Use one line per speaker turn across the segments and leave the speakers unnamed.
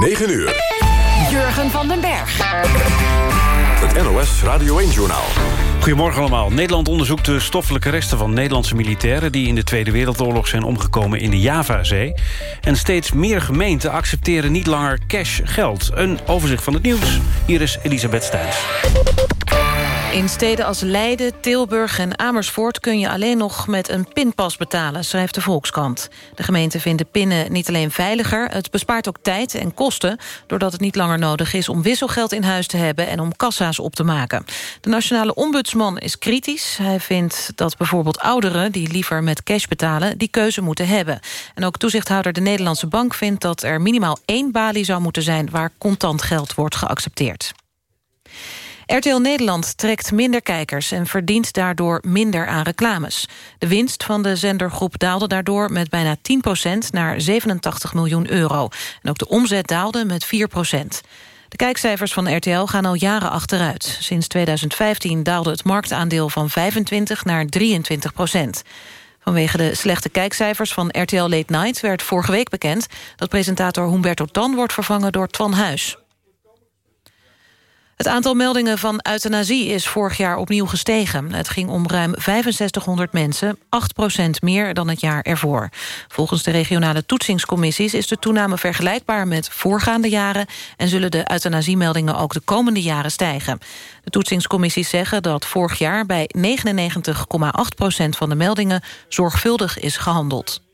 9 uur.
Jurgen van den Berg.
Het NOS Radio 1-journaal.
Goedemorgen allemaal. Nederland onderzoekt de stoffelijke resten van Nederlandse militairen... die in de Tweede Wereldoorlog zijn omgekomen in de Javazee. En steeds meer gemeenten accepteren niet langer cash geld. Een overzicht van het nieuws. Hier is Elisabeth Stijns.
In steden als Leiden, Tilburg en Amersfoort kun je alleen nog met een pinpas betalen, schrijft de Volkskrant. De gemeenten vinden pinnen niet alleen veiliger, het bespaart ook tijd en kosten, doordat het niet langer nodig is om wisselgeld in huis te hebben en om kassa's op te maken. De nationale ombudsman is kritisch. Hij vindt dat bijvoorbeeld ouderen die liever met cash betalen, die keuze moeten hebben. En ook toezichthouder de Nederlandse Bank vindt dat er minimaal één balie zou moeten zijn waar contant geld wordt geaccepteerd. RTL Nederland trekt minder kijkers en verdient daardoor minder aan reclames. De winst van de zendergroep daalde daardoor met bijna 10% naar 87 miljoen euro. En ook de omzet daalde met 4% de kijkcijfers van RTL gaan al jaren achteruit. Sinds 2015 daalde het marktaandeel van 25 naar 23 procent. Vanwege de slechte kijkcijfers van RTL Late Night... werd vorige week bekend dat presentator Humberto Tan wordt vervangen door Twan Huis. Het aantal meldingen van euthanasie is vorig jaar opnieuw gestegen. Het ging om ruim 6500 mensen, 8% meer dan het jaar ervoor. Volgens de regionale toetsingscommissies is de toename vergelijkbaar met voorgaande jaren... en zullen de euthanasiemeldingen ook de komende jaren stijgen. De toetsingscommissies zeggen dat vorig jaar bij 99,8% van de meldingen zorgvuldig is gehandeld.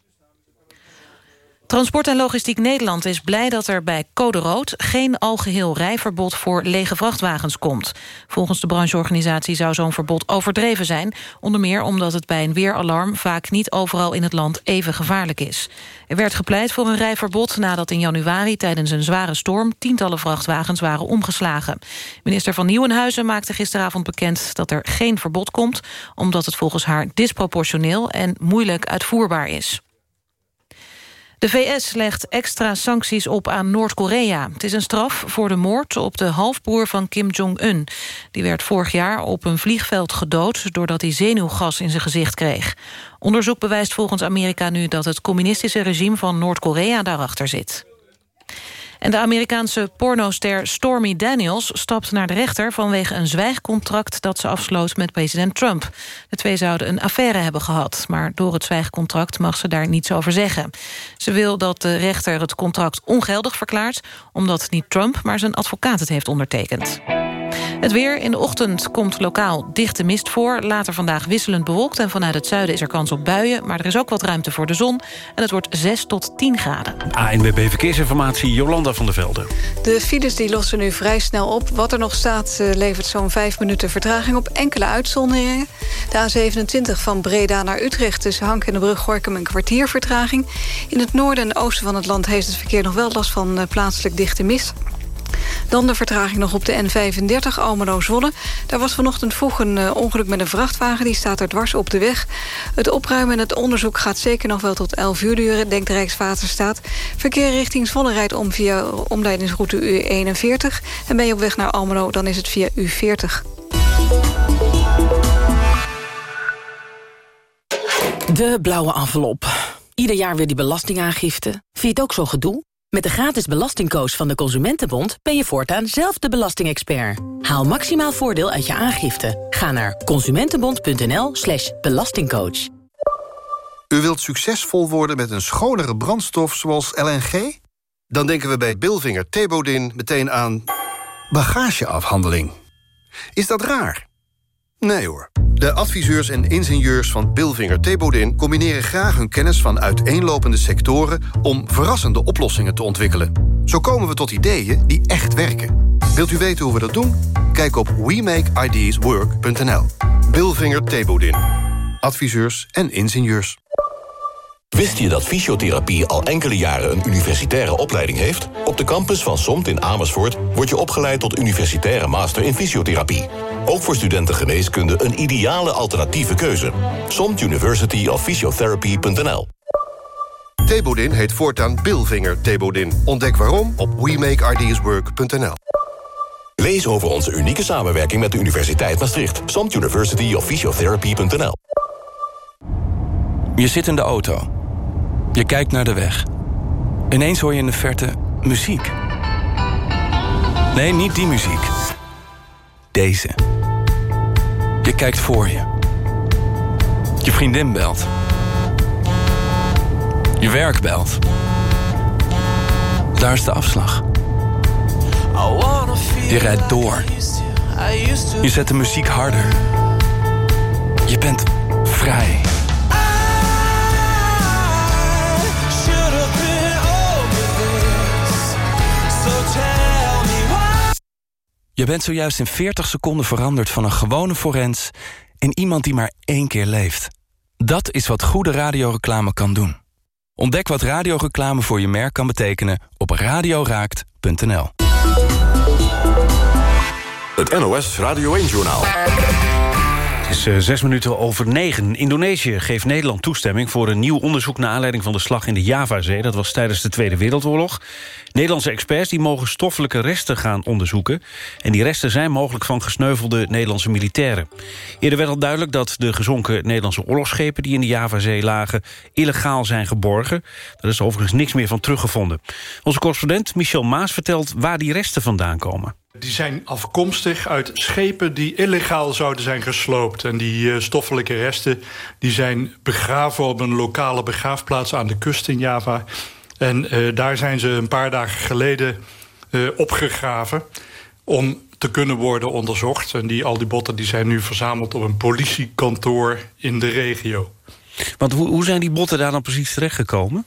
Transport en Logistiek Nederland is blij dat er bij Code Rood... geen algeheel rijverbod voor lege vrachtwagens komt. Volgens de brancheorganisatie zou zo'n verbod overdreven zijn... onder meer omdat het bij een weeralarm... vaak niet overal in het land even gevaarlijk is. Er werd gepleit voor een rijverbod nadat in januari... tijdens een zware storm tientallen vrachtwagens waren omgeslagen. Minister van Nieuwenhuizen maakte gisteravond bekend... dat er geen verbod komt, omdat het volgens haar disproportioneel... en moeilijk uitvoerbaar is. De VS legt extra sancties op aan Noord-Korea. Het is een straf voor de moord op de halfbroer van Kim Jong-un. Die werd vorig jaar op een vliegveld gedood... doordat hij zenuwgas in zijn gezicht kreeg. Onderzoek bewijst volgens Amerika nu dat het communistische regime van Noord-Korea daarachter zit. En de Amerikaanse pornoster Stormy Daniels stapt naar de rechter... vanwege een zwijgcontract dat ze afsloot met president Trump. De twee zouden een affaire hebben gehad... maar door het zwijgcontract mag ze daar niets over zeggen. Ze wil dat de rechter het contract ongeldig verklaart... omdat niet Trump, maar zijn advocaat het heeft ondertekend. Het weer in de ochtend komt lokaal dichte mist voor. Later vandaag wisselend bewolkt en vanuit het zuiden is er kans op buien. Maar er is ook wat ruimte voor de zon. En het wordt 6 tot 10 graden.
ANWB Verkeersinformatie, Jolanda van der Velde.
De files die lossen nu vrij snel op. Wat er nog staat eh, levert zo'n 5 minuten vertraging op enkele uitzonderingen. De A27 van Breda naar Utrecht tussen Hank en de brug Gorkum een kwartier vertraging. In het noorden en oosten van het land heeft het verkeer nog wel last van eh, plaatselijk dichte mist. Dan de vertraging nog op de N35 Almelo-Zwolle. Daar was vanochtend vroeg een uh, ongeluk met een vrachtwagen. Die staat er dwars op de weg. Het opruimen en het onderzoek gaat zeker nog wel tot 11 uur duren... denkt Rijkswaterstaat. Verkeer richting Zwolle rijdt om via omleidingsroute U41. En ben je op weg naar Almelo, dan is het via U40.
De blauwe envelop. Ieder jaar weer die belastingaangifte. Vind je het ook zo gedoe? Met de gratis belastingcoach van de Consumentenbond ben je voortaan zelf de belastingexpert. Haal maximaal voordeel uit je aangifte. Ga naar consumentenbond.nl slash belastingcoach.
U wilt succesvol worden met een schonere brandstof zoals LNG? Dan denken we bij Bilvinger Thebodin meteen aan bagageafhandeling. Is dat raar? Nee hoor. De adviseurs en ingenieurs van Bilvinger Thebodin... combineren graag hun kennis van uiteenlopende sectoren... om verrassende oplossingen te ontwikkelen. Zo komen we tot ideeën die echt werken. Wilt u weten hoe we dat doen? Kijk op WeMakeIdeasWork.nl. Bilvinger Thebodin. Adviseurs en ingenieurs.
Wist je dat fysiotherapie al enkele jaren een universitaire opleiding heeft? Op de campus van SOMT in Amersfoort wordt je opgeleid tot universitaire master in fysiotherapie. Ook voor studenten geneeskunde een ideale alternatieve keuze. SOMT University of Physiotherapy.nl
Thebodin heet voortaan Bilvinger Thebodin. Ontdek waarom op WeMakeIdeasWork.nl
Lees over onze unieke samenwerking met de Universiteit Maastricht. SOMT University of Physiotherapy.nl
Je zit in de auto. Je kijkt naar de weg. Ineens hoor je in de verte muziek. Nee, niet die muziek. Deze. Je kijkt voor je. Je vriendin belt. Je werk belt. Daar is de afslag. Je rijdt door. Je zet de muziek harder. Je bent vrij. Je bent zojuist in 40 seconden veranderd van een gewone forens... in iemand die maar één keer leeft. Dat is wat goede radioreclame kan doen. Ontdek wat radioreclame voor je merk kan betekenen op radioraakt.nl.
Het NOS Radio 1-journaal.
Het is uh, zes minuten over negen. Indonesië geeft Nederland toestemming voor een nieuw onderzoek... naar aanleiding van de slag in de Javazee. Dat was tijdens de Tweede Wereldoorlog. Nederlandse experts die mogen stoffelijke resten gaan onderzoeken. En die resten zijn mogelijk van gesneuvelde Nederlandse militairen. Eerder werd al duidelijk dat de gezonken Nederlandse oorlogsschepen... die in de Javazee lagen, illegaal zijn geborgen. Er is overigens niks meer van teruggevonden. Onze correspondent Michel Maas vertelt waar die resten vandaan komen.
Die zijn afkomstig uit schepen die illegaal zouden zijn gesloopt. En die uh, stoffelijke resten die zijn begraven op een lokale begraafplaats aan de kust in Java. En uh, daar zijn ze een paar dagen geleden uh, opgegraven om te kunnen worden onderzocht. En die, al die botten die zijn nu verzameld op een politiekantoor in de regio.
Want hoe, hoe zijn die botten daar dan precies terechtgekomen?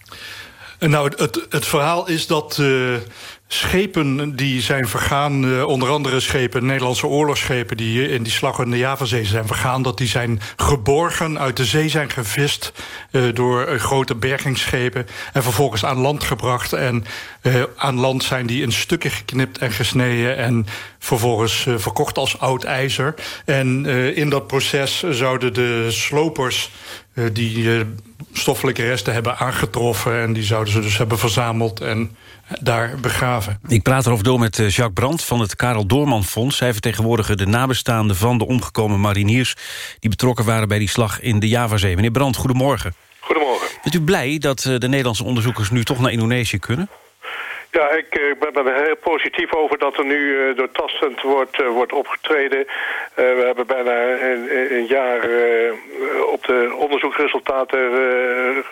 Nou, het, het verhaal is dat uh, schepen die zijn vergaan... Uh, onder andere schepen, Nederlandse oorlogsschepen... die in die slag in de Javazee zijn vergaan... dat die zijn geborgen, uit de zee zijn gevist... Uh, door grote bergingsschepen en vervolgens aan land gebracht. En aan land zijn die in stukken geknipt en gesneden... en vervolgens verkocht als oud ijzer. En in dat proces zouden de slopers die stoffelijke resten hebben aangetroffen... en die zouden ze dus hebben verzameld en daar begraven.
Ik praat erover door met Jacques Brandt van het Karel Doorman Fonds. Zij vertegenwoordigen de nabestaanden van de omgekomen mariniers... die betrokken waren bij die slag in de Javazee. Meneer Brandt, goedemorgen.
Goedemorgen.
Bent u blij dat de Nederlandse onderzoekers nu toch naar Indonesië kunnen?
Ja, ik uh, ben er heel positief over dat er nu uh, doortastend wordt, uh, wordt opgetreden. we hebben bijna een, jaar op de onderzoeksresultaten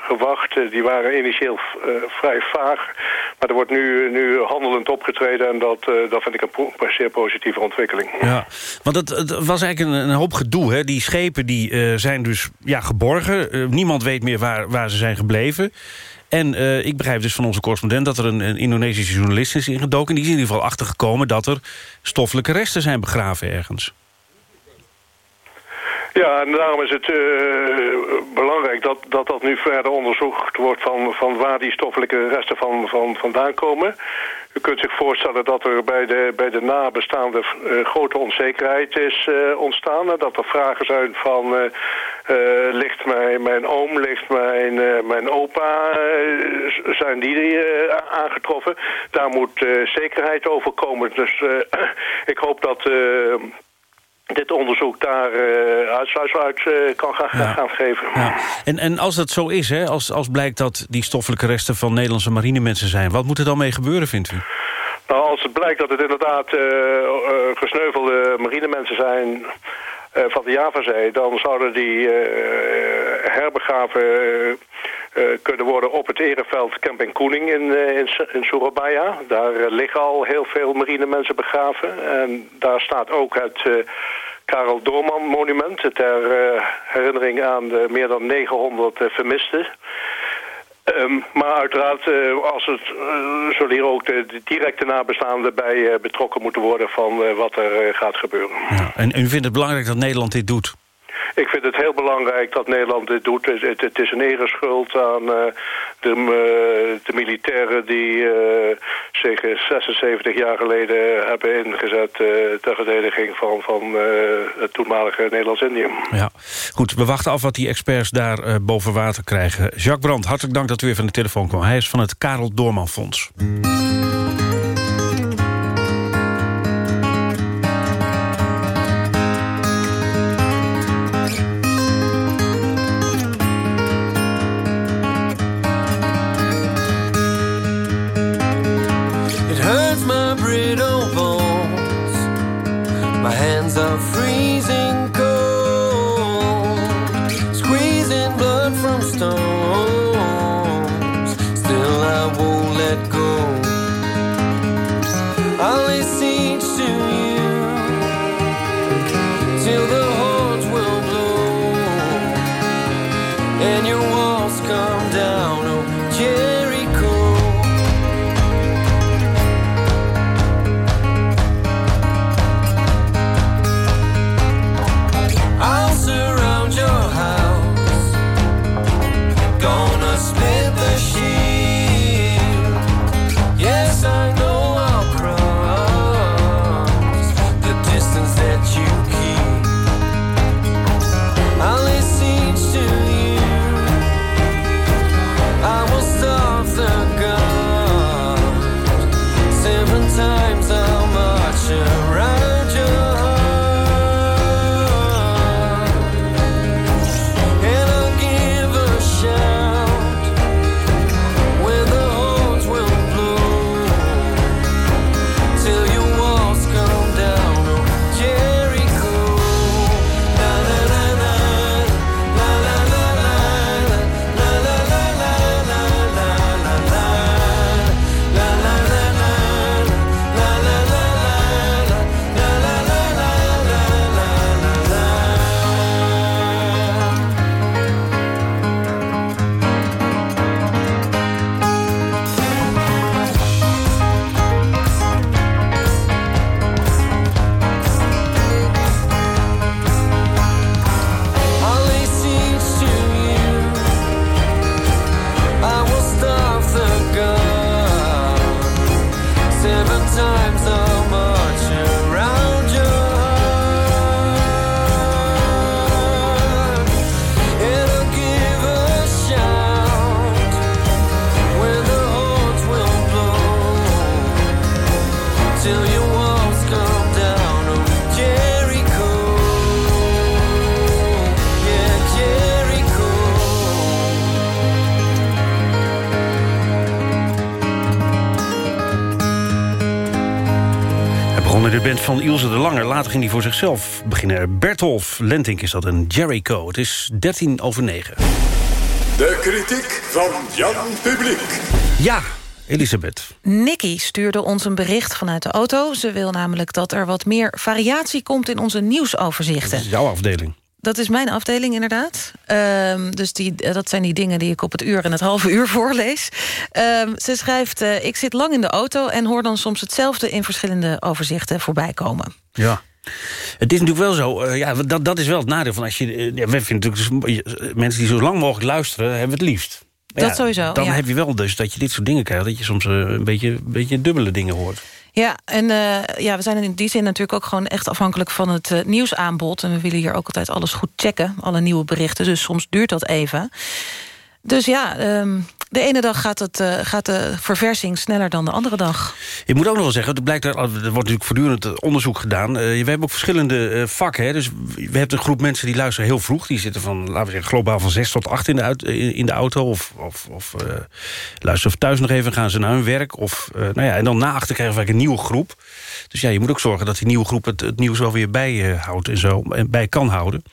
gewacht. die waren initieel vrij vaag. Maar er wordt nu, nu handelend opgetreden en dat, dat vind ik een zeer positieve ontwikkeling.
Ja, want het, het was eigenlijk een, een, hoop gedoe. Hè? Die schepen die, zijn dus ja, geborgen. niemand weet meer waar, waar ze zijn gebleven. En uh, ik begrijp dus van onze correspondent dat er een, Indonesische journalist is ingedoken. Die is in ieder geval achtergekomen dat er stoffelijke resten zijn begraven ergens.
Ja, en daarom is het uh, belangrijk dat, dat dat nu verder onderzocht wordt van, van waar die stoffelijke resten van, van, vandaan komen. U kunt zich voorstellen dat er bij de, bij de nabestaande uh, grote onzekerheid is uh, ontstaan. Dat er vragen zijn van, ligt mijn, mijn oom, ligt mijn, mijn opa, zijn die aangetroffen? Daar moet zekerheid over komen. Dus ik hoop dat dit onderzoek daar uh, uitsluitsel uit uh, kan gaan, ja. gaan geven.
Ja. En, en als dat zo is, hè, als, als blijkt dat die stoffelijke resten van Nederlandse marinemensen zijn... wat moet er dan mee gebeuren, vindt u?
Nou, als het blijkt dat het inderdaad uh, gesneuvelde marinemensen zijn van de Javazee... dan zouden die herbegraven uh, kunnen worden op het ereveld Camping Koening in, uh, in, in Surabaya. Daar uh, liggen al heel veel marinemensen begraven. En daar staat ook het Karel Doorman monument... ter herinnering aan de meer dan 900 vermisten... Um, maar uiteraard, als het, zullen hier ook de, directe nabestaanden bij betrokken moeten worden van wat er gaat gebeuren.
Ja, en u vindt het belangrijk dat Nederland dit doet?
Ik vind het heel belangrijk dat Nederland dit doet. Het, het, is een ereschuld aan uh, de, uh, de, militairen die uh, zich 76 jaar geleden hebben ingezet ter verdediging van, van het toenmalige Nederlands-Indië.
Ja, goed. We wachten af wat die experts daar boven water krijgen. Jacques Brandt, hartelijk dank dat u weer van de telefoon kwam. Hij is van het Karel Doorman Fonds. Later ging hij voor zichzelf beginnen. Bertolf Lentink is dat, een Jericho. Het is 13 over 9.
De kritiek van Jan Publiek.
Ja, Elisabeth.
Nikki stuurde ons een bericht vanuit de auto. Ze wil namelijk dat er wat meer variatie komt in onze nieuwsoverzichten.
Dat is jouw afdeling.
Dat is mijn afdeling inderdaad. Ehm, dus die, dat zijn die dingen die ik op het uur en het halve uur voorlees. Ehm, ze schrijft, eh, ik zit lang in de auto... en hoor dan soms hetzelfde in verschillende overzichten voorbij komen.
Ja. Het is natuurlijk wel zo, eh, ja, dat, dat is wel het nadeel van als je... eh, ja, wij vinden natuurlijk, dus, eh, mensen die zo lang mogelijk luisteren, hebben we het liefst. Maar
Dat sowieso,
Dan
ja.
heb je wel dus dat je dit soort dingen krijgt... dat je soms een, beetje, een beetje dubbele dingen hoort.
Ja, en ja, we zijn in die zin natuurlijk ook gewoon echt afhankelijk van het nieuwsaanbod. En we willen hier ook altijd alles goed checken, alle nieuwe berichten. Dus soms duurt dat even. Dus ja, ehm, de ene dag gaat, het, eh, gaat de verversing sneller dan de andere dag.
Je moet ook nog wel zeggen, er, blijkt, er er wordt natuurlijk voortdurend onderzoek gedaan. Eh, we hebben ook verschillende eh, vakken. Hè? Dus we hebben een groep mensen die luisteren heel vroeg. Die zitten van, laten we zeggen, globaal van 6 tot 8 in de, uit- in de auto. Of, of, of luisteren thuis nog even, gaan ze naar hun werk. Of, nou ja, en dan na achter krijgen we eigenlijk een nieuwe groep. Dus ja, je moet ook zorgen dat die nieuwe groep het, het nieuws wel weer bijhoudt en zo. En bij kan houden.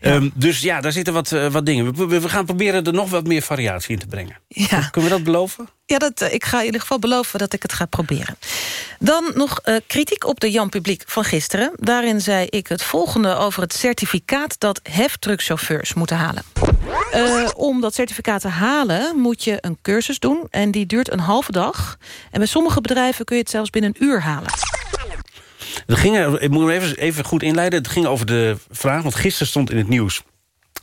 Ehm, dus ja, daar zitten wat, wat dingen. We gaan proberen er nog wat meer variatie in te brengen.
Ja.
Kunnen we dat beloven?
Ja, dat, eh, ik ga in ieder geval beloven dat ik het ga proberen. Dan nog eh, kritiek op de Jan Publiek van gisteren. Daarin zei ik het volgende over het certificaat... dat heftruckchauffeurs moeten halen. Eh, om dat certificaat te halen moet je een cursus doen... en die duurt een halve dag. En bij sommige bedrijven kun je het zelfs binnen een uur halen.
Het ging, ik moet hem even, even goed inleiden. Het ging over de vraag, want gisteren stond in het nieuws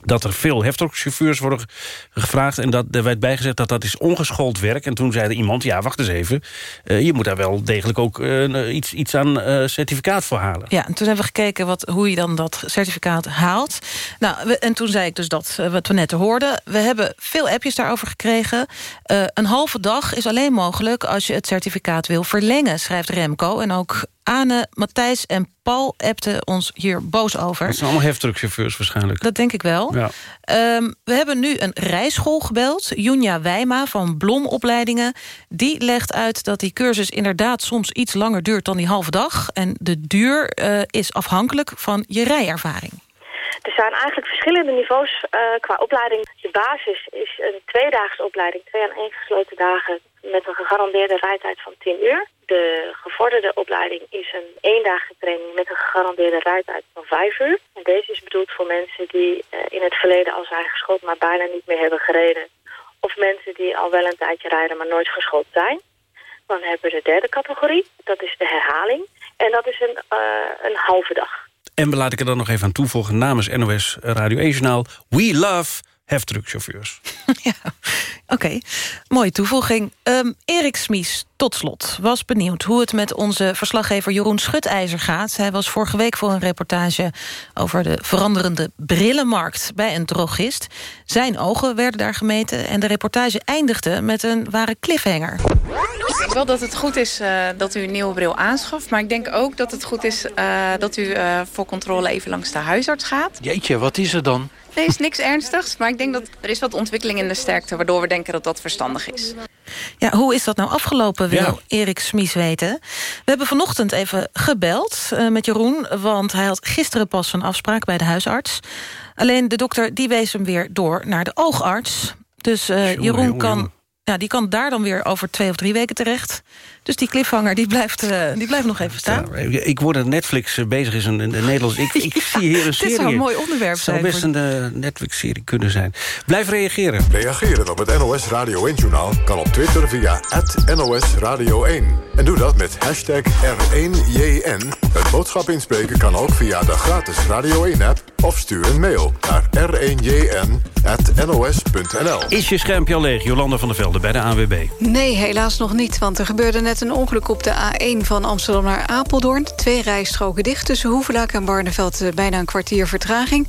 dat er veel heftruckchauffeurs worden ge- gevraagd... en dat, er werd bijgezegd dat dat is ongeschoold werk. En toen zei er iemand, ja, wacht eens even... eh, je moet daar wel degelijk ook eh, iets, iets aan eh, certificaat voor halen.
Ja, en toen hebben we gekeken wat, hoe je dan dat certificaat haalt. Nou, en toen zei ik dus dat eh, wat we net hoorden. We hebben veel appjes daarover gekregen. Eh, een halve dag is alleen mogelijk als je het certificaat wil verlengen, schrijft Remco. En ook Ane, Matthijs en Paul appten ons hier boos over.
Dat zijn allemaal heftruckchauffeurs waarschijnlijk.
Dat denk ik wel.
Ja.
Ehm, we hebben nu een rijschool gebeld. Junja Wijma van Blomopleidingen. Die legt uit dat die cursus inderdaad soms iets langer duurt dan die halve dag. En de duur eh, is afhankelijk van je rijervaring.
Er zijn eigenlijk verschillende niveaus eh, qua opleiding. De basis is een tweedaagse opleiding, twee aan één gesloten dagen met een gegarandeerde rijtijd van 10 uur. De gevorderde opleiding is een eendaagse training met een gegarandeerde rijtijd van 5 uur. En deze is bedoeld voor mensen die eh, in het verleden al zijn geschoold, maar bijna niet meer hebben gereden. Of mensen die al wel een tijdje rijden, maar nooit geschoold zijn. Dan hebben we de derde categorie, dat is de herhaling. En dat is een, eh, een halve dag.
En laat ik er dan nog even aan toevoegen namens NOS Radio 1 Journaal. We love heftruckchauffeurs.
Oké, mooie toevoeging. Ehm, Erik Smies, tot slot, was benieuwd hoe het met onze verslaggever Jeroen Schutijzer gaat. Hij was vorige week voor een reportage over de veranderende brillenmarkt bij een drogist. Zijn ogen werden daar gemeten en de reportage eindigde met een ware cliffhanger.
Ik denk wel dat het goed is eh, dat u een nieuwe bril aanschaft. Maar ik denk ook dat het goed is eh, dat u eh, voor controle even langs de huisarts gaat.
Jeetje, wat is er dan?
Nee, is niks ernstigs. Maar ik denk dat er is wat ontwikkeling in de sterkte... waardoor we denken dat dat verstandig is.
Ja, hoe is dat nou afgelopen, wil
Ja.
Erik Smies weten. We hebben vanochtend even gebeld eh, met Jeroen... want hij had gisteren pas een afspraak bij de huisarts. Alleen de dokter die wees hem weer door naar de oogarts. Dus eh,
Jongen,
Jeroen
jongen,
kan...
jongen.
Ja, die kan daar dan weer over twee of drie weken terecht. Dus die cliffhanger die blijft, eh, die blijft nog even staan.
Ja, ik word dat Netflix eh, bezig is in, in het Nederlands. Ik, ik zie hier een
Dit
serie.
zou een mooi onderwerp
Het zou
zijn
best
voor-
een eh, Netflix-serie kunnen zijn. Blijf reageren.
Reageren op het NOS Radio 1-journaal kan op Twitter via NOS Radio 1. En doe dat met hashtag R1JN. Een boodschap inspreken kan ook via de gratis Radio 1-app... of stuur een mail naar r1jn.nos.nl.
Is je schermpje al leeg, Jolanda van der Velde bij de ANWB?
Nee, helaas nog niet, want er gebeurde net een ongeluk op de A1 van Amsterdam naar Apeldoorn. Twee rijstroken dicht tussen Hoevelaak en Barneveld, eh, bijna een kwartier vertraging.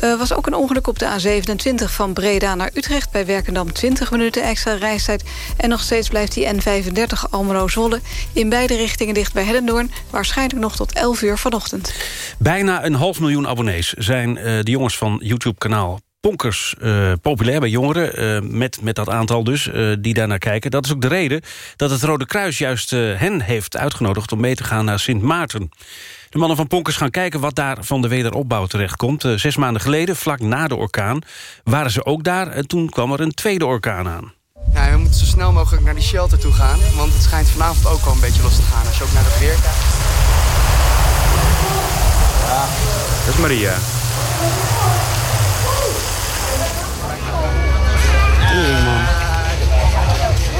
Er was ook een ongeluk op de A27 van Breda naar Utrecht... bij Werkendam 20 minuten extra reistijd. En nog steeds blijft die N35 Almelo-Zwolle in beide richtingen dicht bij Hellendoorn... waarschijnlijk nog tot 11 uur vanochtend.
Bijna een half miljoen abonnees zijn eh, de jongens van YouTube-kanaal Ponkers eh, populair bij jongeren, eh, met, met dat aantal dus, eh, die daarnaar kijken. Dat is ook de reden dat het Rode Kruis juist eh, hen heeft uitgenodigd... om mee te gaan naar Sint Maarten. De mannen van Ponkers gaan kijken wat daar van de wederopbouw terechtkomt. Eh, zes maanden geleden, vlak na de orkaan, waren ze ook daar... en toen kwam er een tweede orkaan aan.
Ja, we moeten zo snel mogelijk naar die shelter toe gaan. Want het schijnt vanavond ook al een beetje los te gaan. Als je ook naar het weer kijkt.
Dat is Maria.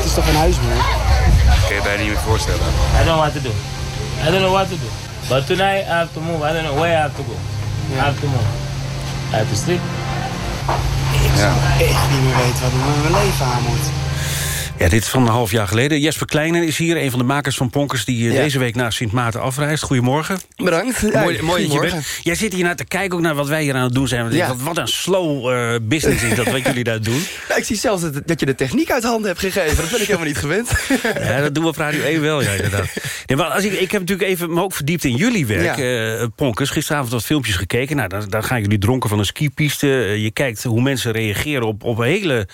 Is toch een huis meer?
Kun je bijna niet meer voorstellen.
I don't know what to do. I don't know what to do. But tonight I have to move. I don't know where I have to go. I have to move. I have to sleep.
Ik zou echt niet meer weten wat ik met mijn leven aan moet.
Ja, dit is van een half jaar geleden. Jesper Kleinen is hier, een van de makers van Ponkers... die eh,
Ja.
deze week naar Sint Maarten afreist. Goedemorgen.
Bedankt. Ja,
mooi, mooi dat je bent. Jij zit hier naar te kijken ook naar wat wij hier aan het doen zijn. Ik
Ja.
Wat een slow eh, business is dat wat jullie daar doen.
Ik zie zelfs dat, dat je de techniek uit handen hebt gegeven. Dat ben ik helemaal niet gewend.
Ja, dat doen we op Radio 1 wel, ja, inderdaad. Nee, maar als ik, ik heb natuurlijk even me ook verdiept in jullie werk, eh, Ponkers. Gisteravond wat filmpjes gekeken. Nou, dan, dan gaan jullie dronken van een skipiste. Eh, je kijkt hoe mensen reageren op, op hele...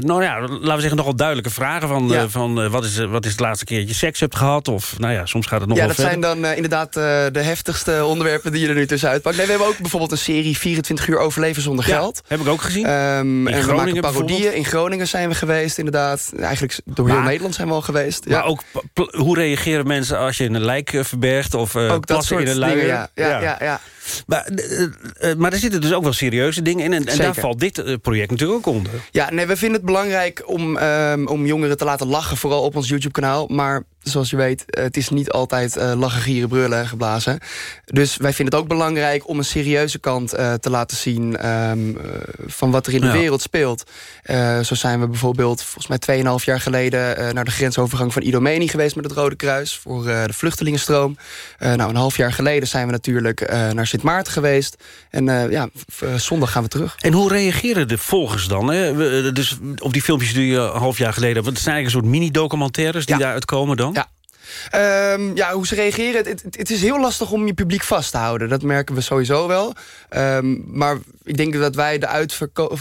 nou ja, laten we zeggen, nogal duidelijke vragen. Van,
Ja.
eh, van eh, wat, is, wat is het laatste keer dat je seks hebt gehad? Of nou ja, soms gaat het nog
ja,
wel
dat zijn dan eh, inderdaad eh, de heftigste onderwerpen die je er nu tussenuit pakt. Nee, we hebben ook bijvoorbeeld een serie 24 uur overleven zonder geld.
heb ik ook gezien.
Ehm, en we
Groningen
maken parodieën. In Groningen zijn we geweest, inderdaad. Eigenlijk door heel Nederland zijn we al geweest.
Maar ook, hoe reageren mensen als je een lijk eh, verbergt... of eh
Ook dat
plassen in
soort
een
dingen, ja. Ja, ja, ja.
Maar, eh, eh, maar er zitten dus ook wel serieuze dingen in. En, en daar valt dit eh, project natuurlijk ook onder.
Ja, nee, we vinden het belangrijk om, ehm, om jongeren te laten lachen. Vooral op ons YouTube-kanaal. Maar zoals je weet, eh, het is niet altijd eh, lachen, gieren, brullen en geblazen. Dus wij vinden het ook belangrijk om een serieuze kant eh, te laten zien... ehm, eh, van wat er in de
Ja.
wereld speelt. Eh, zo zijn we bijvoorbeeld volgens mij 2,5 jaar geleden... eh, naar de grensovergang van Idomeni geweest met het Rode Kruis... voor eh, de vluchtelingenstroom. Eh, nou, een half jaar geleden zijn we natuurlijk eh, naar Sint Maarten geweest. En eh, ja, eh, zondag gaan we terug.
En hoe reageren de volgers dan? Hè? We, eh, Dus op die filmpjes die je een half jaar geleden... want het zijn eigenlijk een soort mini-documentaires die daaruit komen dan?
Ja. Ehm, ja, hoe ze reageren. Het, het, het is heel lastig om je publiek vast te houden. Dat merken we sowieso wel. Ehm, maar ik denk dat wij de uitverkoop,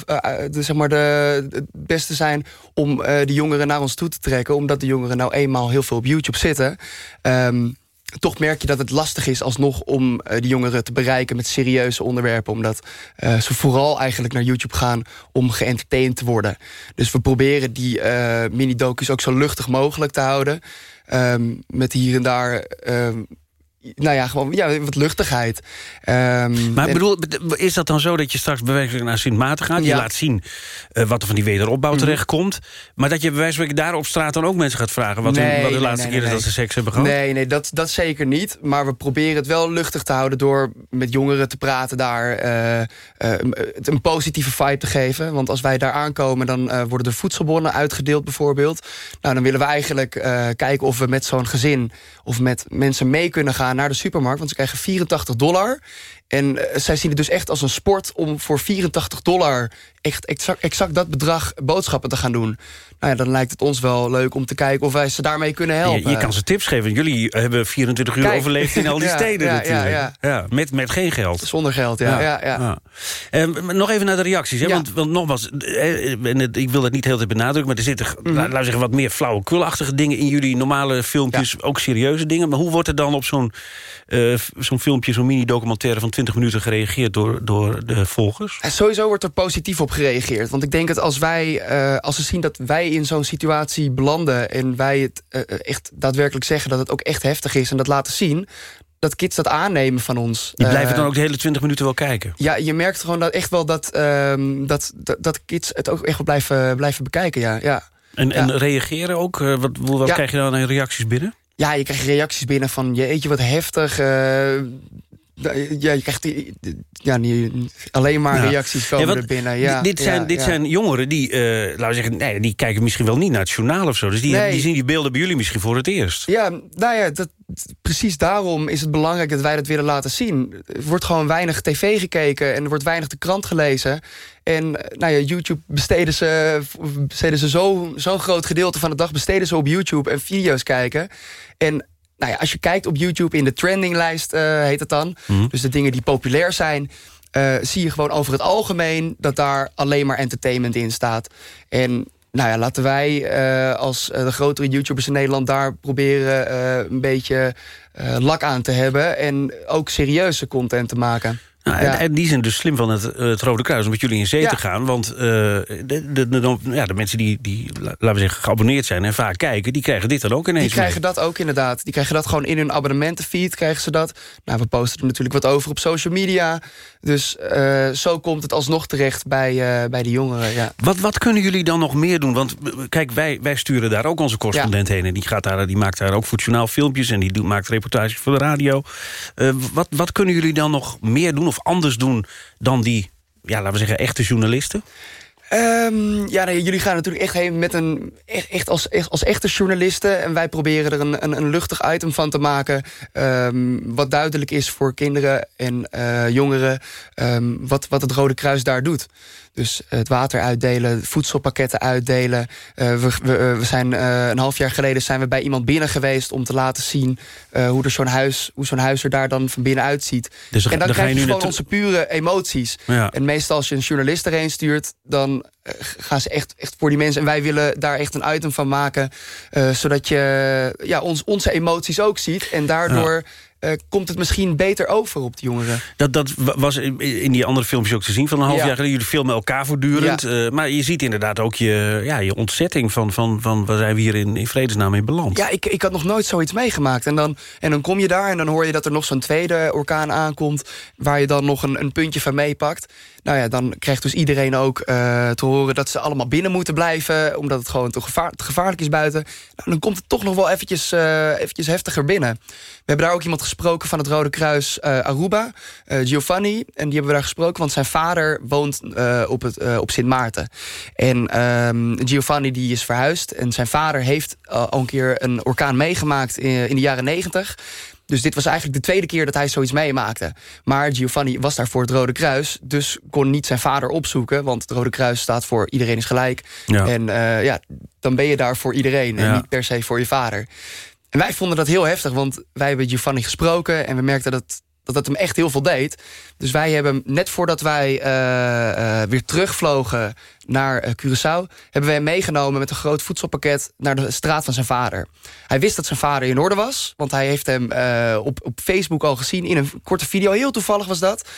de, zeg maar de, het beste zijn om eh, de jongeren naar ons toe te trekken. Omdat de jongeren nou eenmaal heel veel op YouTube zitten. Ehm, toch merk je dat het lastig is alsnog om eh, de jongeren te bereiken met serieuze onderwerpen. Omdat eh, ze vooral eigenlijk naar YouTube gaan om geëntertained te worden. Dus we proberen die eh, mini-docus ook zo luchtig mogelijk te houden. Ehm, met hier en daar... ehm, nou ja, gewoon ja, wat luchtigheid. Ehm,
Maar
en-
bedoel, is dat dan zo dat je straks bewerkelijk naar Sint Maarten gaat? Je
Ja. Mhm.
laat zien eh, wat er van die wederopbouw terechtkomt. Maar dat je bij wijze van spreken daar op straat dan ook mensen gaat vragen... wat, hun-
Nee,
wat de
nee,
laatste
nee,
keer is dat ze seks hebben gehad?
Nee, nee dat, dat zeker niet. Maar we proberen het wel luchtig te houden... door met jongeren te praten daar... eh, eh, een positieve vibe te geven. Want als wij daar aankomen... dan worden er voedselbonnen uitgedeeld bijvoorbeeld. Nou, dan willen we eigenlijk kijken of we met zo'n gezin... of met mensen mee kunnen gaan naar de supermarkt. Want ze krijgen 84 dollar... En eh, zij zien het dus echt als een sport om voor 84 dollar... echt exact, exact dat bedrag boodschappen te gaan doen. Nou ja, dan lijkt het ons wel leuk om te kijken of wij ze daarmee kunnen helpen.
Je, je kan ze tips geven. Jullie hebben 24 uur overleefd in al die
Ja,
steden
ja,
natuurlijk.
ja,
Ja, met, met geen geld.
Zonder geld, ja. ja, ja.
Eh, maar nog even naar de reacties. Hè? Want, want nogmaals, eh, en het- ik wil het niet heel tijd benadrukken... maar er zitten,
Mhm.
la- laten we zeggen, wat meer flauwekulachtige dingen... in jullie normale filmpjes, ook serieuze dingen. Maar hoe wordt er dan op zo'n eh, zo'n filmpje... zo'n mini-documentaire van 20 minuten gereageerd door, door de volgers?
En sowieso wordt er positief op gereageerd. Want ik denk dat als wij, eh, als ze zien dat wij in zo'n situatie belanden... en wij het eh, echt daadwerkelijk zeggen dat het ook echt heftig is... en dat laten zien, dat kids dat aannemen van ons.
Die blijven
Eh,
dan ook de hele 20 minuten wel kijken.
Ja, je merkt gewoon dat echt wel dat, ehm, dat, dat, dat kids het ook echt wel blijven, blijven bekijken, ja. ja.
En, en reageren ook? Wat, wat
Ja.
krijg je dan aan reacties binnen?
Ja, je krijgt reacties binnen van... jeetje, wat heftig. Ja, je krijgt die, ja, niet, alleen maar reacties komen
Ja,
er binnen. Ja,
dit zijn,
ja,
dit zijn jongeren die, eh, laten we zeggen, nee, die kijken misschien wel niet naar het journaal of zo. Dus die,
Nee.
die zien die beelden bij jullie misschien voor het eerst.
Ja, nou ja, dat, precies daarom is het belangrijk dat wij dat willen laten zien. Er wordt gewoon weinig tv gekeken en er wordt weinig de krant gelezen. En eh, nou ja, YouTube besteden ze, besteden ze zo- zo'n groot gedeelte van de dag... besteden ze op YouTube en video's kijken. En nou ja, als je kijkt op YouTube in de trendinglijst, eh, heet het dan... dus de dingen die populair zijn... eh, zie je gewoon over het algemeen dat daar alleen maar entertainment in staat. En nou ja, laten wij eh, als de grotere YouTubers in Nederland... daar proberen een beetje lak aan te hebben... en ook serieuze content te maken.
Nou,
Ja.
en, die zijn dus slim van het, eh, het Rode Kruis om met jullie in zee
Ja.
te gaan. Want eh, de, de, de, ja, de mensen die, die, la- laten we zeggen, geabonneerd zijn en vaak kijken... die krijgen dit dan ook ineens
Die krijgen dat ook inderdaad. Die krijgen dat gewoon in hun abonnementenfeed. Krijgen ze dat. Nou, we posten er natuurlijk wat over op social media. Dus eh, zo komt het alsnog terecht bij, eh, bij de jongeren. Ja.
Wat, wat kunnen jullie dan nog meer doen? Want kijk, wij, wij sturen daar ook onze correspondent heen. En die, gaat daar, die maakt daar ook voor het journaal filmpjes. En die doet, maakt reportages voor de radio. Wat, wat kunnen jullie dan nog meer doen of anders doen... dan die, ja, laten we zeggen, echte journalisten?
Ehm, ja, jullie gaan natuurlijk echt heen met een echt, echt als, echt als echte journalisten. En wij proberen er een, een, een luchtig item van te maken. ehm, wat duidelijk is voor kinderen en eh, jongeren. ehm, wat, wat het Rode Kruis daar doet. Dus het water uitdelen, voedselpakketten uitdelen. Eh, we, we, eh, we zijn, eh, een half jaar geleden zijn we bij iemand binnen geweest... om te laten zien eh, hoe, zo'n huis, hoe zo'n huis er daar dan van binnen uitziet.
Dus
en dan, krijg je
nu
gewoon onze pure emoties.
Ja.
En meestal als je een journalist erheen stuurt... dan eh, gaan ze echt, echt voor die mensen. En wij willen daar echt een item van maken... eh, zodat je ja, ons, onze emoties ook ziet. En daardoor eh, komt het misschien beter over op de jongeren.
Dat, dat wa- was in die andere filmpjes ook te zien van een half
Ja.
jaar geleden. Jullie filmen elkaar voortdurend.
Ja.
eh, maar je ziet inderdaad ook je, ja, je ontzetting van, van, van... waar zijn we hier in, in vredesnaam in beland?
Ja, ik, ik had nog nooit zoiets meegemaakt. En dan, en dan kom je daar en dan hoor je dat er nog zo'n tweede orkaan aankomt... waar je dan nog een, een puntje van meepakt. Nou ja, dan krijgt dus iedereen ook eh, te horen dat ze allemaal binnen moeten blijven... omdat het gewoon te, gevaar, te gevaarlijk is buiten. Nou, dan komt het toch nog wel eventjes, eh, eventjes heftiger binnen. We hebben daar ook iemand gesproken van het Rode Kruis eh, Aruba, Giovanni. En die hebben we daar gesproken, want zijn vader woont op, het, op Sint Maarten. En ehm, Giovanni die is verhuisd. En zijn vader heeft al een keer een orkaan meegemaakt in, in de jaren negentig. Dus dit was eigenlijk de tweede keer dat hij zoiets meemaakte. Maar Giovanni was daar voor het Rode Kruis. Dus kon niet zijn vader opzoeken. Want het Rode Kruis staat voor iedereen is gelijk.
Ja.
En eh, ja, dan ben je daar voor iedereen. En
Ja.
niet per se voor je vader. En wij vonden dat heel heftig, want wij hebben Giovanni gesproken... en we merkten dat dat het hem echt heel veel deed. Dus wij hebben, net voordat wij uh, uh, weer terugvlogen naar uh, Curaçao... hebben wij hem meegenomen met een groot voedselpakket... naar de straat van zijn vader. Hij wist dat zijn vader in orde was... want hij heeft hem op, op Facebook al gezien in een korte video. Heel toevallig was dat.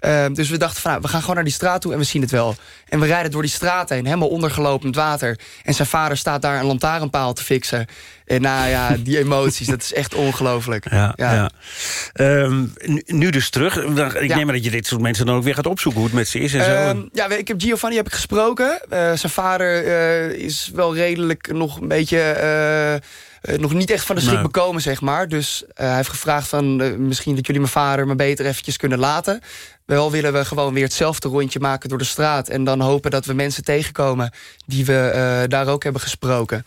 Ehm, dus we dachten, van, nou, we gaan gewoon naar die straat toe en we zien het wel. En we rijden door die straat heen, helemaal ondergelopen met water. En zijn vader staat daar een lantaarnpaal te fixen. En nou ja, die emoties, dat is echt ongelooflijk.
Ja, ja. ja. Um, nu dus terug. Ik neem maar dat je dit soort mensen dan ook weer gaat opzoeken... hoe het met ze is en zo.
Um, ja, ik heb Giovanni heb ik gesproken. Uh, zijn vader uh, is wel redelijk nog een beetje... Uh, nog niet echt van de schrik nee. bekomen, zeg maar. Dus hij heeft gevraagd van... misschien dat jullie mijn vader maar beter eventjes kunnen laten. Wel willen we gewoon weer hetzelfde rondje maken door de straat. En dan hopen dat we mensen tegenkomen die we daar ook hebben gesproken.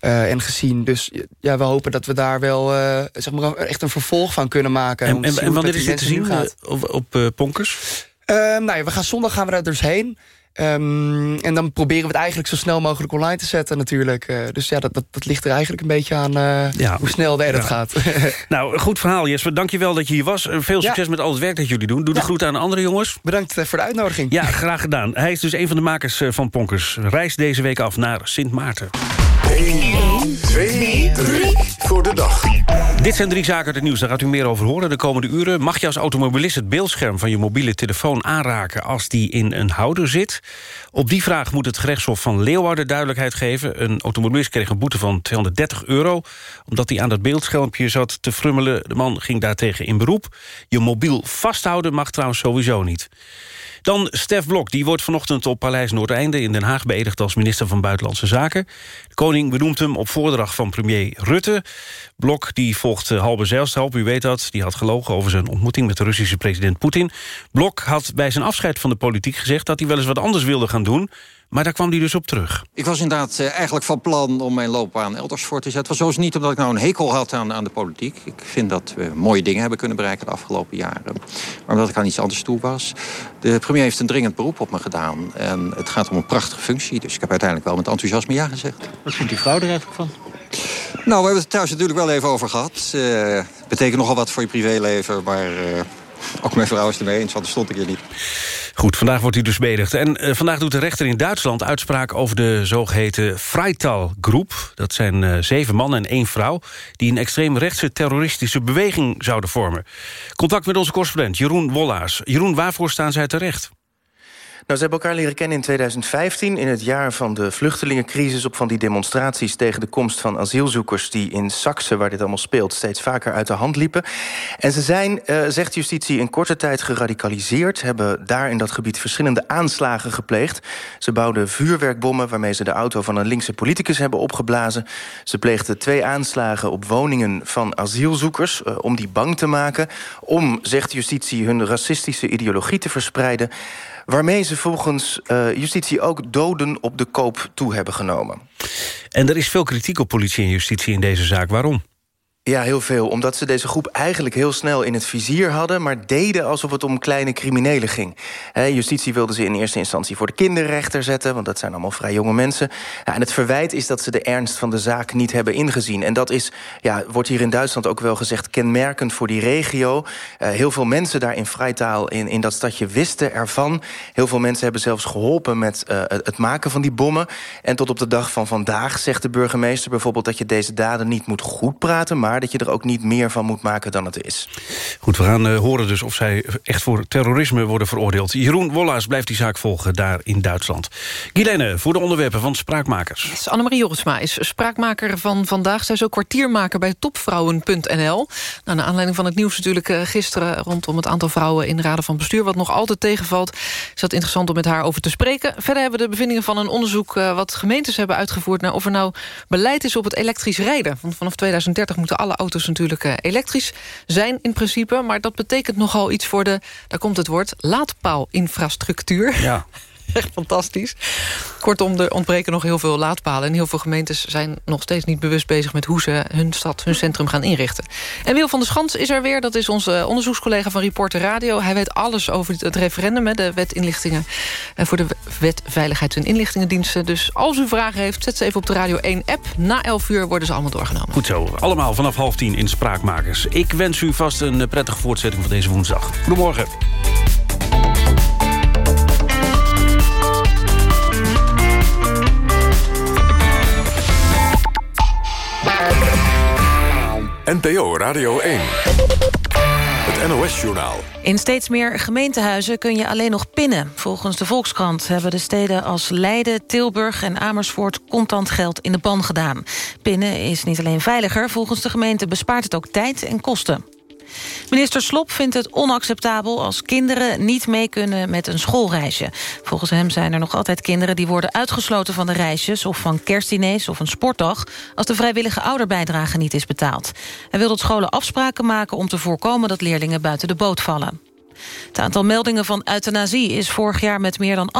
En gezien. Dus ja, we hopen dat we daar wel zeg maar echt een vervolg van kunnen maken.
En, en, en wanneer is dit te zien op, op Ponkers?
nou ja, we gaan zondag gaan we daar dus heen. Um, en dan proberen we het eigenlijk zo snel mogelijk online te zetten natuurlijk. Uh, dus ja, dat, dat, dat, ligt er eigenlijk een beetje aan uh, ja. hoe snel de edit ja. gaat.
nou, goed verhaal Jesper. Dank je wel dat je hier was. Veel succes ja. met al het werk dat jullie doen. Doe de groeten aan de andere jongens.
Bedankt voor de uitnodiging.
Ja, graag gedaan. Hij is dus een van de makers van Ponkers. Reis deze week af naar Sint Maarten.
1, 2, 3 voor de dag.
Dit zijn drie zaken uit het nieuws, daar gaat u meer over horen de komende uren. Mag je als automobilist het beeldscherm van je mobiele telefoon aanraken... als die in een houder zit? Op die vraag moet het gerechtshof van Leeuwarden duidelijkheid geven. Een automobilist kreeg een boete van 230 euro... omdat hij aan dat beeldschermpje zat te frummelen. De man ging daartegen in beroep. Je mobiel vasthouden mag trouwens sowieso niet. Dan Stef Blok, die wordt vanochtend op Paleis Noordeinde in Den Haag beëdigd als minister van Buitenlandse Zaken. De koning benoemt hem op voordracht van premier Rutte. Blok die volgt Halbe Zijlstra u weet dat. Die had gelogen over zijn ontmoeting met de Russische president Poetin. Blok had bij zijn afscheid van de politiek gezegd dat hij wel eens wat anders wilde gaan doen. Maar daar kwam hij dus op terug.
Ik was inderdaad uh, eigenlijk van plan om mijn loopbaan elders voor te zetten. Het was zo niet omdat ik nou een hekel had aan, aan de politiek. Ik vind dat we mooie dingen hebben kunnen bereiken de afgelopen jaren. Maar omdat ik aan iets anders toe was. De premier heeft een dringend beroep op me gedaan. En het gaat om een prachtige functie. Dus ik heb uiteindelijk wel met enthousiasme ja gezegd.
Wat vindt die vrouw er eigenlijk van?
Nou, we hebben het thuis natuurlijk wel even over gehad. Uh, het betekent nogal wat voor je privéleven, maar... Uh, ook mijn vrouw is ermee eens, want er stond ik hier niet.
Goed, vandaag wordt hij dus bedigd. En uh, vandaag doet de rechter in Duitsland uitspraak over de zogeheten Freital-groep. Dat zijn uh, zeven mannen en één vrouw... die een extreemrechtse terroristische beweging zouden vormen. Contact met onze correspondent Jeroen Wollaars. Jeroen, waarvoor staan zij terecht?
Nou, ze hebben elkaar leren kennen in 2015... in het jaar van de vluchtelingencrisis... op van die demonstraties tegen de komst van asielzoekers... die in Saxe, waar dit allemaal speelt, steeds vaker uit de hand liepen. En ze zijn, uh, zegt justitie, in korte tijd geradicaliseerd... hebben daar in dat gebied verschillende aanslagen gepleegd. Ze bouwden vuurwerkbommen waarmee ze de auto van een linkse politicus hebben opgeblazen. Ze pleegden twee aanslagen op woningen van asielzoekers... Uh, om die bang te maken. Om, zegt justitie, hun racistische ideologie te verspreiden waarmee ze volgens uh, justitie ook doden op de koop toe hebben genomen.
En er is veel kritiek op politie en justitie in deze zaak. Waarom?
Ja, heel veel. Omdat ze deze groep eigenlijk heel snel in het vizier hadden... maar deden alsof het om kleine criminelen ging. Justitie wilde ze in eerste instantie voor de kinderrechter zetten... want dat zijn allemaal vrij jonge mensen. Ja, en het verwijt is dat ze de ernst van de zaak niet hebben ingezien. En dat is, ja, wordt hier in Duitsland ook wel gezegd... kenmerkend voor die regio. Uh, heel veel mensen daar in Freitaal, in, in dat stadje, wisten ervan. Heel veel mensen hebben zelfs geholpen met uh, het maken van die bommen. En tot op de dag van vandaag zegt de burgemeester bijvoorbeeld... dat je deze daden niet moet goed praten... maar dat je er ook niet meer van moet maken dan het is.
Goed, we gaan uh, horen dus of zij echt voor terrorisme worden veroordeeld. Jeroen Wollaars blijft die zaak volgen daar in Duitsland. Guilaine, voor de onderwerpen van Spraakmakers.
Yes, Annemarie Jorisma is spraakmaker van vandaag. Zij is ook kwartiermaker bij topvrouwen.nl. Nou, naar aanleiding van het nieuws natuurlijk uh, gisteren... rondom het aantal vrouwen in de raden van bestuur... wat nog altijd tegenvalt, is dat interessant om met haar over te spreken. Verder hebben we de bevindingen van een onderzoek... Uh, wat gemeentes hebben uitgevoerd... naar of er nou beleid is op het elektrisch rijden. Want vanaf 2030 moeten alle auto's natuurlijk uh, elektrisch zijn in principe. Maar dat betekent nogal iets voor de, daar komt het woord, laadpaalinfrastructuur.
Ja.
Echt fantastisch. Kortom, er ontbreken nog heel veel laadpalen... en heel veel gemeentes zijn nog steeds niet bewust bezig... met hoe ze hun stad, hun centrum gaan inrichten. En Wil van der Schans is er weer. Dat is onze onderzoekscollega van Reporter Radio. Hij weet alles over het referendum, de wet inlichtingen... eh, voor de wet Veiligheid en Inlichtingendiensten. Dus als u vragen heeft, zet ze even op de Radio 1-app. Na 11 uur worden ze allemaal doorgenomen.
Goed zo, allemaal vanaf half tien in Spraakmakers. Ik wens u vast een eh, prettige voortzetting van deze woensdag. Goedemorgen.
NPO Radio 1. Het NOS-journaal.
In steeds meer gemeentehuizen kun je alleen nog pinnen. Volgens de Volkskrant hebben de steden als Leiden, Tilburg en Amersfoort contant geld in de ban gedaan. Pinnen is niet alleen veiliger, volgens de gemeente bespaart het ook tijd en kosten. Minister Slop vindt het onacceptabel als kinderen niet mee kunnen met een schoolreisje. Volgens hem zijn er nog altijd kinderen die worden uitgesloten van de reisjes... of van kerstdiners of een sportdag... als de vrijwillige ouderbijdrage niet is betaald. Hij wil dat scholen afspraken maken om te voorkomen dat leerlingen buiten de boot vallen. Het aantal meldingen van euthanasie is vorig jaar met meer dan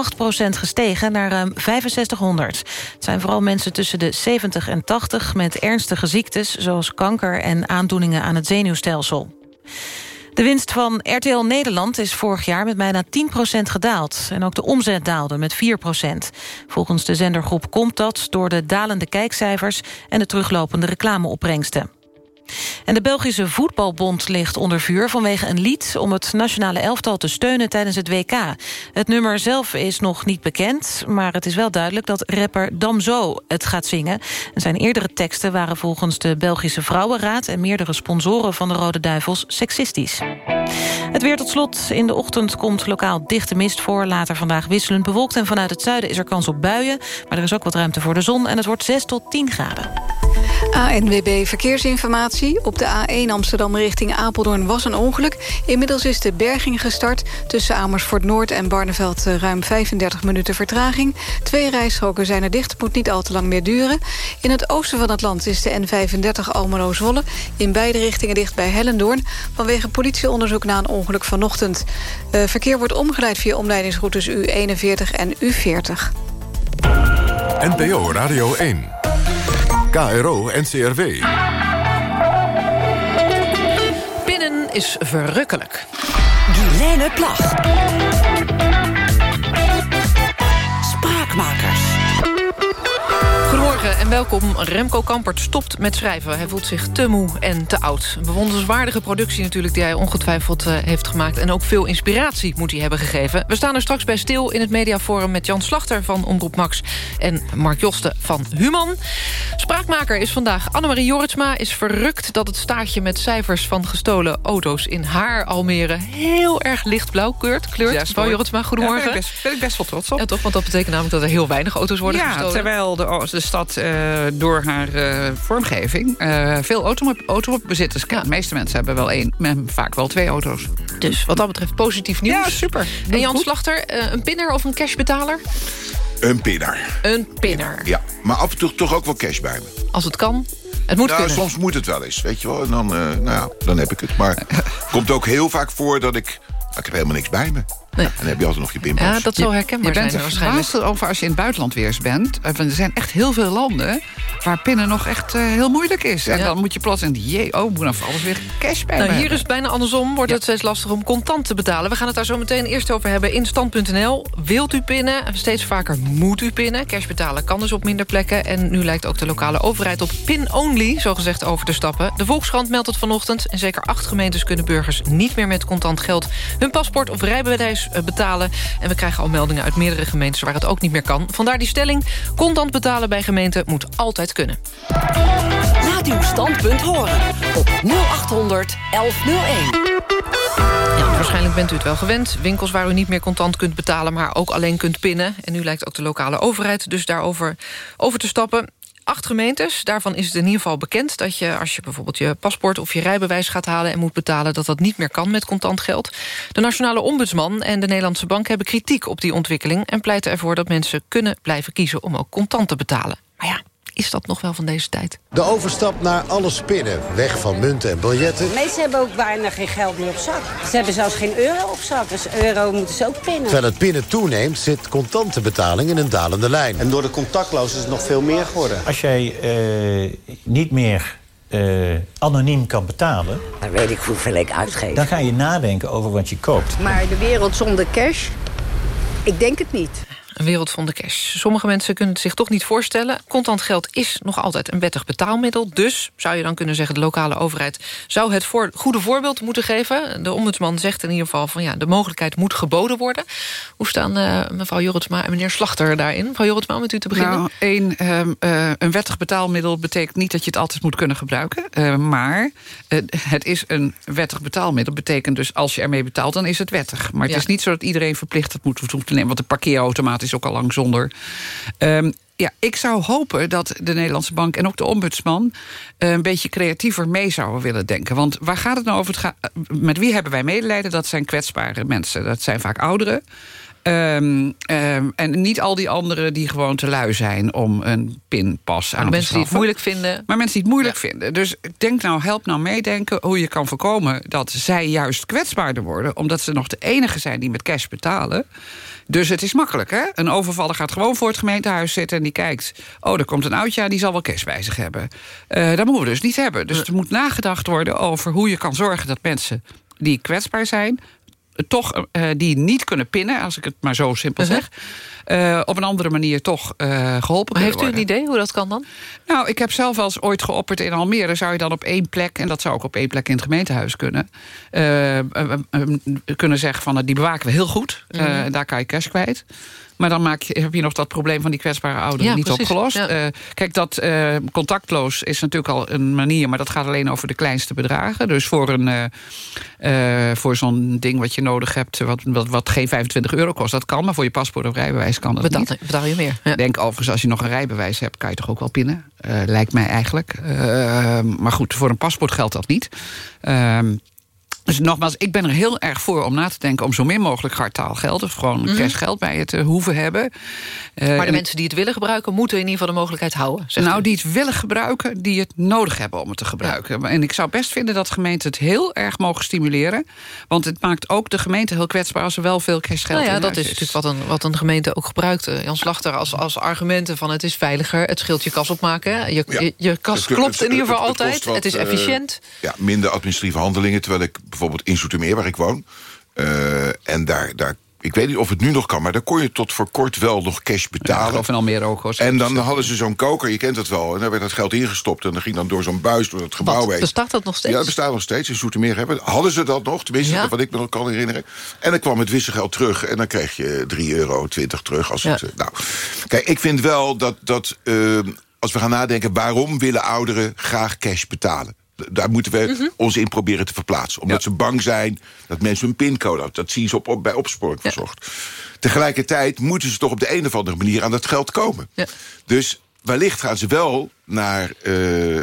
8% gestegen naar ruim 6500. Het zijn vooral mensen tussen de 70 en 80 met ernstige ziektes... zoals kanker en aandoeningen aan het zenuwstelsel. De winst van RTL Nederland is vorig jaar met bijna 10% gedaald. En ook de omzet daalde met 4% Volgens de zendergroep komt dat door de dalende kijkcijfers... en de teruglopende reclameopbrengsten. En de Belgische Voetbalbond ligt onder vuur vanwege een lied... om het nationale elftal te steunen tijdens het WK. Het nummer zelf is nog niet bekend... maar het is wel duidelijk dat rapper Damso het gaat zingen. En zijn eerdere teksten waren volgens de Belgische Vrouwenraad... en meerdere sponsoren van de Rode Duivels seksistisch. Het weer tot slot. In de ochtend komt lokaal dichte mist voor. Later vandaag wisselend bewolkt en vanuit het zuiden is er kans op buien. Maar er is ook wat ruimte voor de zon en het wordt 6 tot 10 graden.
ANWB Verkeersinformatie. Op de A1 Amsterdam richting Apeldoorn was een ongeluk. Inmiddels is de berging gestart. Tussen Amersfoort Noord en Barneveld eh, ruim 35 minuten vertraging. Twee rijstroken zijn er dicht. Moet niet al te lang meer duren. In het oosten van het land is de N35 Almelo-Zwolle... in beide richtingen dicht bij Hellendoorn... vanwege politieonderzoek na een ongeluk vanochtend. Uh, verkeer wordt omgeleid via omleidingsroutes U41 en U40.
NPO Radio 1. KRO NCRW.
Pinnen is verrukkelijk.
Guilaine Plag. Spraakmakers.
Goedemorgen en welkom. Remco Kampert stopt met schrijven. Hij voelt zich te moe en te oud. Een bewonderenswaardige productie natuurlijk die hij ongetwijfeld uh, heeft gemaakt. En ook veel inspiratie moet hij hebben gegeven. We staan er straks bij stil in het mediaforum... met Jan Slachter van Omroep Max en Mark Josten van Human. Spraakmaker is vandaag Annemarie Jorritsma. Is verrukt dat het staartje met cijfers van gestolen auto's... in haar Almere heel erg lichtblauw keurt. kleurt.
Ja,
Mevrouw Jorritsma, goedemorgen.
Ja, ben, ik best, ben ik best wel trots op.
Ja, toch, want dat betekent namelijk dat er heel weinig auto's worden
ja,
gestolen.
terwijl de, de stad uh, door haar uh, vormgeving uh, veel auto, autobezitters kent. De meeste mensen hebben wel één, vaak wel twee auto's.
Dus wat dat betreft positief nieuws.
Ja, super.
En Jan goed. Slachter, een pinner of een cashbetaler?
Een pinner.
Een pinner.
Ja, maar af en toe toch ook wel cash bij me.
Als het kan. Het moet
nou,
kunnen.
soms moet het wel eens, weet je wel. En dan, uh, nou ja, dan heb ik het. Maar het komt ook heel vaak voor dat ik... Ik heb helemaal niks bij me.
Nee.
En dan heb je altijd nog je pinpas.
Ja, dat zou herkenbaar
je bent
zijn
er waarschijnlijk. over als je in het buitenland weer eens bent. Er zijn echt heel veel landen waar pinnen nog echt uh, heel moeilijk is. En ja. dan moet je plots en jee, oh, moet dan alles weer cash bij
nou, Hier is het bijna andersom. Wordt ja. het steeds lastig om contant te betalen. We gaan het daar zo meteen eerst over hebben in stand.nl. Wilt u pinnen? Steeds vaker moet u pinnen. Cash betalen kan dus op minder plekken. En nu lijkt ook de lokale overheid op pin-only, zogezegd, over te stappen. De Volkskrant meldt het vanochtend. En zeker acht gemeentes kunnen burgers niet meer met contant geld... hun paspoort of rijbewijs betalen. En we krijgen al meldingen uit meerdere gemeentes waar het ook niet meer kan. Vandaar die stelling. Contant betalen bij gemeenten moet altijd kunnen.
Laat uw standpunt horen op 0800 1101.
Ja, waarschijnlijk bent u het wel gewend. Winkels waar u niet meer contant kunt betalen... maar ook alleen kunt pinnen. En nu lijkt ook de lokale overheid dus daarover over te stappen acht gemeentes. Daarvan is het in ieder geval bekend dat je... als je bijvoorbeeld je paspoort of je rijbewijs gaat halen... en moet betalen, dat dat niet meer kan met contant geld. De Nationale Ombudsman en de Nederlandse Bank hebben kritiek op die ontwikkeling... en pleiten ervoor dat mensen kunnen blijven kiezen om ook contant te betalen. Maar ja, is dat nog wel van deze tijd?
De overstap naar alles pinnen. Weg van munten en biljetten.
Mensen hebben ook bijna geen geld meer op zak. Ze hebben zelfs geen euro op zak. Dus euro moeten ze ook pinnen.
Terwijl het pinnen toeneemt, zit contante betaling in een dalende lijn.
En door de contactloos is het nog veel meer geworden.
Als jij eh, niet meer eh, anoniem kan betalen...
Dan weet ik hoeveel ik uitgeef.
dan ga je nadenken over wat je koopt.
Maar de wereld zonder cash? Ik denk het niet.
Een wereld van de cash. Sommige mensen kunnen het zich toch niet voorstellen. Contant geld is nog altijd een wettig betaalmiddel. Dus zou je dan kunnen zeggen... de lokale overheid zou het voor, goede voorbeeld moeten geven. De ombudsman zegt in ieder geval... van ja, de mogelijkheid moet geboden worden. Hoe staan eh, mevrouw Jorritsma en meneer Slachter daarin? Mevrouw Jorritsma, om met u te beginnen.
Nou, één, ehm, eh, een wettig betaalmiddel betekent niet dat je het altijd moet kunnen gebruiken. Eh, maar het is een wettig betaalmiddel. betekent dus als je ermee betaalt, dan is het wettig. Maar het
Ja.
is niet zo dat iedereen verplicht het moet toe te nemen. Want de parkeerautomaat is ook al lang zonder. Ehm, ja, ik zou hopen dat de Nederlandse Bank en ook de ombudsman... eh, een beetje creatiever mee zouden willen denken. Want waar gaat het nou over? Het ga- met wie hebben wij medelijden? Dat zijn kwetsbare mensen. Dat zijn vaak ouderen. Ehm, ehm, en niet al die anderen die gewoon te lui zijn om een pinpas aan te
mensen die het moeilijk vinden.
Maar mensen die het moeilijk vinden. Dus denk nou, help nou meedenken hoe je kan voorkomen... dat zij juist kwetsbaarder worden... omdat ze nog de enige zijn die met cash betalen. Dus het is makkelijk, hè? Een overvaller gaat gewoon voor het gemeentehuis zitten... en die kijkt, oh, er komt een oudje aan, die zal wel cash bij zich hebben. Eh dat moeten we dus niet hebben. Dus er moet nagedacht worden over hoe je kan zorgen... dat mensen die kwetsbaar zijn toch eh, die niet kunnen pinnen, als ik het maar zo simpel zeg... eh, op een andere manier toch eh, geholpen kunnen
heeft u een
worden.
idee hoe dat kan dan?
Nou, ik heb zelf wel eens ooit geopperd in Almere... zou je dan op één plek, en dat zou ook op één plek in het gemeentehuis kunnen... eh, kunnen zeggen van, eh, die bewaken we heel goed.
Mhm.
daar kan je cash kwijt. Maar dan maak je, heb je nog dat probleem van die kwetsbare ouderen
Ja,
niet
precies,
opgelost.
ja.
Kijk, dat contactloos is natuurlijk al een manier... maar dat gaat alleen over de kleinste bedragen. Dus voor, een, voor zo'n ding wat je nodig hebt... Wat, wat, wat geen 25 euro kost, dat kan. Maar voor je paspoort of rijbewijs kan dat
Betaal,
niet.
betaal je meer.
Ik denk overigens, als je nog een rijbewijs hebt... kan je toch ook wel pinnen, Eh, lijkt mij eigenlijk. Eh, maar goed, voor een paspoort geldt dat niet. Ehm, dus nogmaals, ik ben er heel erg voor om na te denken... om zo min mogelijk kwartaalgeld of gewoon cashgeld bij je te hoeven hebben. Eh,
Maar de
en-
mensen die het willen gebruiken... moeten in ieder geval de mogelijkheid houden. zegt
nou,
u.
die het willen gebruiken, die het nodig hebben om het te gebruiken. En ik zou best vinden dat gemeenten het heel erg mogen stimuleren. Want het maakt ook de gemeente heel kwetsbaar... als er wel veel cashgeld
Nou ja,
in
dat is natuurlijk wat een, wat een gemeente ook gebruikt. eh, Jan Slachter als, als argumenten van het is veiliger... het scheelt je kas opmaken. Je,
Ja.
je, je kas
Het-
klopt
het-
in ieder geval altijd.
wat,
het is
eh,
efficiënt.
ja, minder administratieve handelingen. Terwijl ik bijvoorbeeld in Zoetermeer, waar ik woon... eh, en daar, daar, ik weet niet of het nu nog kan... maar daar kon je tot voor kort wel nog cash betalen.
Of in Almere ook. hoor.
En dan hadden ze zo'n koker, je kent het wel... en daar werd dat geld ingestopt en dan ging dan door zo'n buis... door het gebouw
Wat,
heen.
bestaat dat nog steeds?
Ja, dat bestaat nog steeds. In Zoetermeer hebben hadden ze dat nog, tenminste,
Ja.
wat ik me nog kan herinneren. En dan kwam het wisselgeld terug en dan kreeg je 3,20 euro terug. Als het, eh, nou, kijk, ik vind wel dat, dat eh, als we gaan nadenken... waarom willen ouderen graag cash betalen? Daar moeten we
Mhm.
ons in proberen te verplaatsen. Omdat ze bang zijn dat mensen hun pincode hadden. Dat zien ze op, op, bij opsporing verzocht. Tegelijkertijd moeten ze toch op de een of andere manier aan dat geld komen. Dus wellicht gaan ze wel naar eh,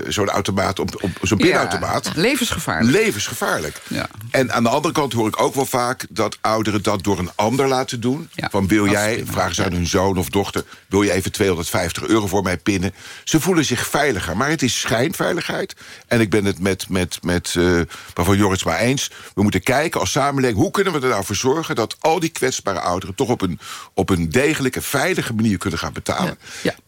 zo'n automaat, op, op zo'n pinautomaat.
Ja, levensgevaarlijk.
Levensgevaarlijk. En aan de andere kant hoor ik ook wel vaak dat ouderen dat door een ander laten doen. Van wil jij, vragen ze aan hun zoon of dochter... wil je even 250 euro voor mij pinnen? Ze voelen zich veiliger, maar het is schijnveiligheid. En ik ben het met, met, met uh, mevrouw Jorritsma eens. We moeten kijken als samenleving... hoe kunnen we er nou voor zorgen dat al die kwetsbare ouderen... toch op een, op een degelijke, veilige manier kunnen gaan betalen.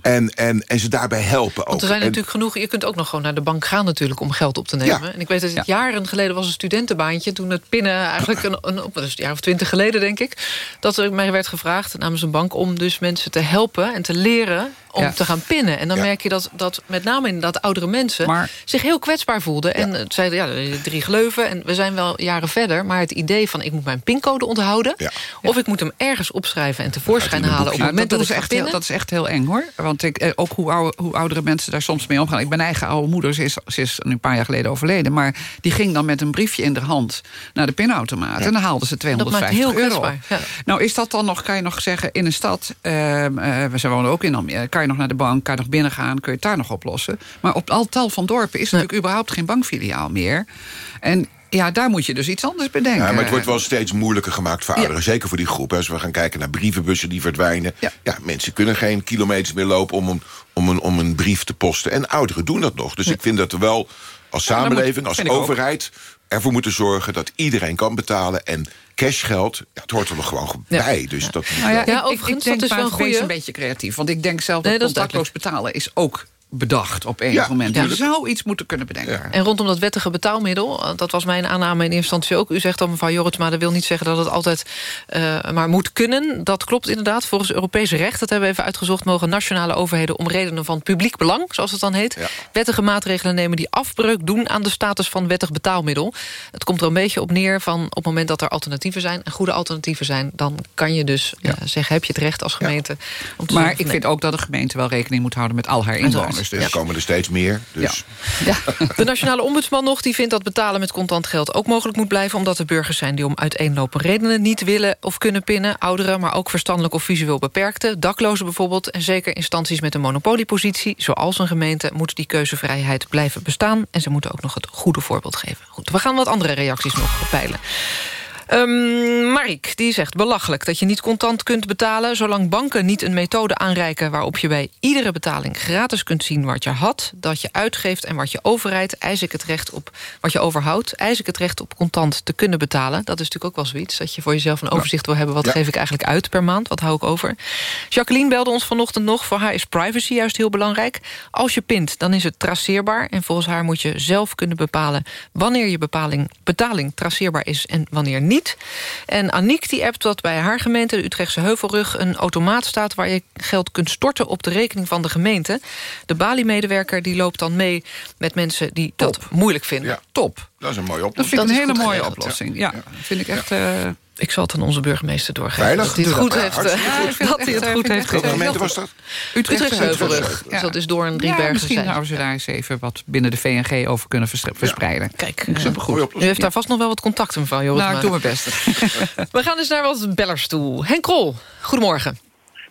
En, en, en ze daarbij helpen ook.
Er zijn
En-
natuurlijk genoeg... Je kunt ook nog gewoon naar de bank gaan natuurlijk om geld op te nemen.
Ja.
En ik weet dat het jaren geleden was een studentenbaantje... toen het pinnen eigenlijk een, een, een jaar of twintig geleden, denk ik... dat er mij werd gevraagd namens een bank... om dus mensen te helpen en te leren om
Ja.
te gaan pinnen. En dan
Ja.
merk je dat, dat met name inderdaad oudere mensen... zich heel kwetsbaar voelden. En het zeiden, ja, drie gleuven en we zijn wel jaren verder... maar het idee van ik moet mijn pincode onthouden... of ik moet hem ergens opschrijven en tevoorschijn halen... op het moment dat,
dat, is echt heel, dat is echt heel eng hoor. Want ik, eh, ook hoe, oude, hoe oudere mensen daar soms mee omgaan. Ik ben eigen oude moeder, ze is, ze is nu een paar jaar geleden overleden. Maar die ging dan met een briefje in de hand naar de pinautomaat. En dan haalden ze
Dat maakt
250
heel
euro.
Ja.
Nou is dat dan nog, kan je nog zeggen, in een stad... eh, we zijn wonen ook in Almere, kan je nog naar de bank, kan je nog binnen gaan... kun je het daar nog oplossen. Maar op al tal van dorpen is natuurlijk überhaupt geen bankfiliaal meer. En Ja, daar moet je dus iets anders bedenken.
Ja, maar het wordt wel steeds moeilijker gemaakt voor ouderen. Zeker voor die groep. Als we gaan kijken naar brievenbussen die verdwijnen. Ja. mensen kunnen geen kilometers meer lopen om een, om, een, om een brief te posten. En ouderen doen dat nog. Dus ik vind dat we wel als
Ja, dat moet-
samenleving, als
ook.
Ervoor moeten zorgen dat iedereen kan betalen. En cashgeld, ja, het hoort er nog gewoon
Ja.
bij. Dus dat moet
Nou ja,
wel.
ik, ik, ik denk maar wees een beetje creatief. Want ik denk zelf dat,
Nee, dat is
contactloos betalen is ook bedacht op enig
Ja,
moment.
ja.
Je zou iets moeten kunnen bedenken.
En rondom dat wettige betaalmiddel, dat was mijn aanname in eerste instantie ook. U zegt dan, mevrouw Jorritsma, dat wil niet zeggen dat het altijd eh, maar moet kunnen. Dat klopt inderdaad. Volgens Europees recht, dat hebben we even uitgezocht... mogen nationale overheden om redenen van publiek belang, zoals het dan heet... wettige maatregelen nemen die afbreuk doen aan de status van wettig betaalmiddel. Het komt er een beetje op neer van op het moment dat er alternatieven zijn... en goede alternatieven zijn, dan kan je dus eh, zeggen... heb je het recht als gemeente om te
Maar
zeggen,
ik
nee.
vind ook dat de gemeente wel rekening moet houden... met al haar inwoners. Dus.
Er komen er steeds meer. Dus.
De nationale ombudsman nog die vindt dat betalen met contant geld ook mogelijk moet blijven... omdat er burgers zijn die om uiteenlopende redenen niet willen of kunnen pinnen. Ouderen, maar ook verstandelijk of visueel beperkte. Daklozen bijvoorbeeld. En zeker instanties met een monopoliepositie, zoals een gemeente... moet die keuzevrijheid blijven bestaan. En ze moeten ook nog het goede voorbeeld geven. Goed, we gaan wat andere reacties nog peilen. Ehm Marik, die zegt belachelijk dat je niet contant kunt betalen... zolang banken niet een methode aanreiken... waarop je bij iedere betaling gratis kunt zien wat je had... dat je uitgeeft en wat je overrijdt... eis ik het recht op wat je overhoudt... eis ik het recht op contant te kunnen betalen. Dat is natuurlijk ook wel zoiets. Dat je voor jezelf een overzicht wil hebben... wat
Ja.
geef ik eigenlijk uit per maand, wat hou ik over. Jacqueline belde ons vanochtend nog. Voor haar is privacy juist heel belangrijk. Als je pint, dan is het traceerbaar. En volgens haar moet je zelf kunnen bepalen... wanneer je bepaling, betaling traceerbaar is en wanneer niet. En Aniek die appt dat bij haar gemeente, de Utrechtse Heuvelrug... een automaat staat waar je geld kunt storten op de rekening van de gemeente. De Bali-medewerker die loopt dan mee met mensen die dat moeilijk vinden.
Top.
Dat is een mooie
Dat
oplossing.
vind ik een hele mooie
geregeld,
oplossing. Ja, vind ik echt... eh,
Ik zal het aan onze burgemeester doorgeven.
Veilig.
Dat hij het goed heeft,
Hartstikke
eh, dat
het
hij het
echt,
goed
eh,
heeft
was dat?
Utrechtse Heuvelrug.
Ja.
Dus dat is door een
Ja,
driebergen
misschien
zijn.
zouden ze daar eens even wat binnen de VNG over kunnen vers- verspreiden.
Kijk,
een goede
U heeft daar vast nog wel wat contacten, mevrouw Joris.
Nou, ik doe mijn best.
We gaan eens naar wat bellers toe. Henk Krol, goedemorgen.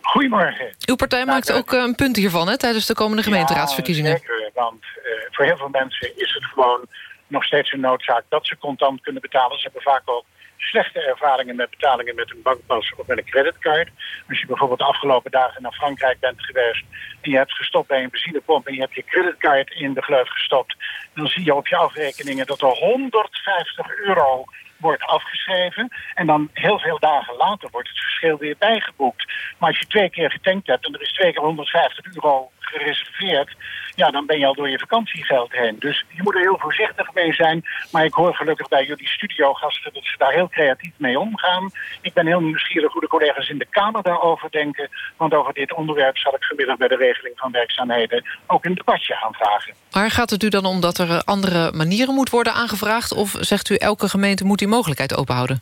Goedemorgen.
Uw partij maakt ook eh, een punt hiervan hè, tijdens de komende gemeenteraadsverkiezingen.
Ja, zeker, want eh, voor heel veel mensen is het gewoon nog steeds een noodzaak dat ze contant kunnen betalen. Ze hebben vaak ook slechte ervaringen met betalingen met een bankpas of met een creditcard. Als je bijvoorbeeld de afgelopen dagen naar Frankrijk bent geweest en je hebt gestopt bij een benzinepomp en je hebt je creditcard in de gleuf gestopt, dan zie je op je afrekeningen dat er 150 euro wordt afgeschreven. En dan heel veel dagen later wordt het verschil weer bijgeboekt. Maar als je twee keer getankt hebt en er is twee keer 150 euro gereserveerd... ja, dan ben je al door je vakantiegeld heen. Dus je moet er heel voorzichtig mee zijn. Maar ik hoor gelukkig bij jullie studiogasten dat ze daar heel creatief mee omgaan. Ik ben heel nieuwsgierig hoe de collega's in de Kamer daarover denken. Want over dit onderwerp zal ik vanmiddag bij de regeling van werkzaamheden... ook een debatje aanvragen.
Maar gaat het u dan om dat er eh, andere manieren moet worden aangevraagd... of zegt u elke gemeente moet die mogelijkheid openhouden?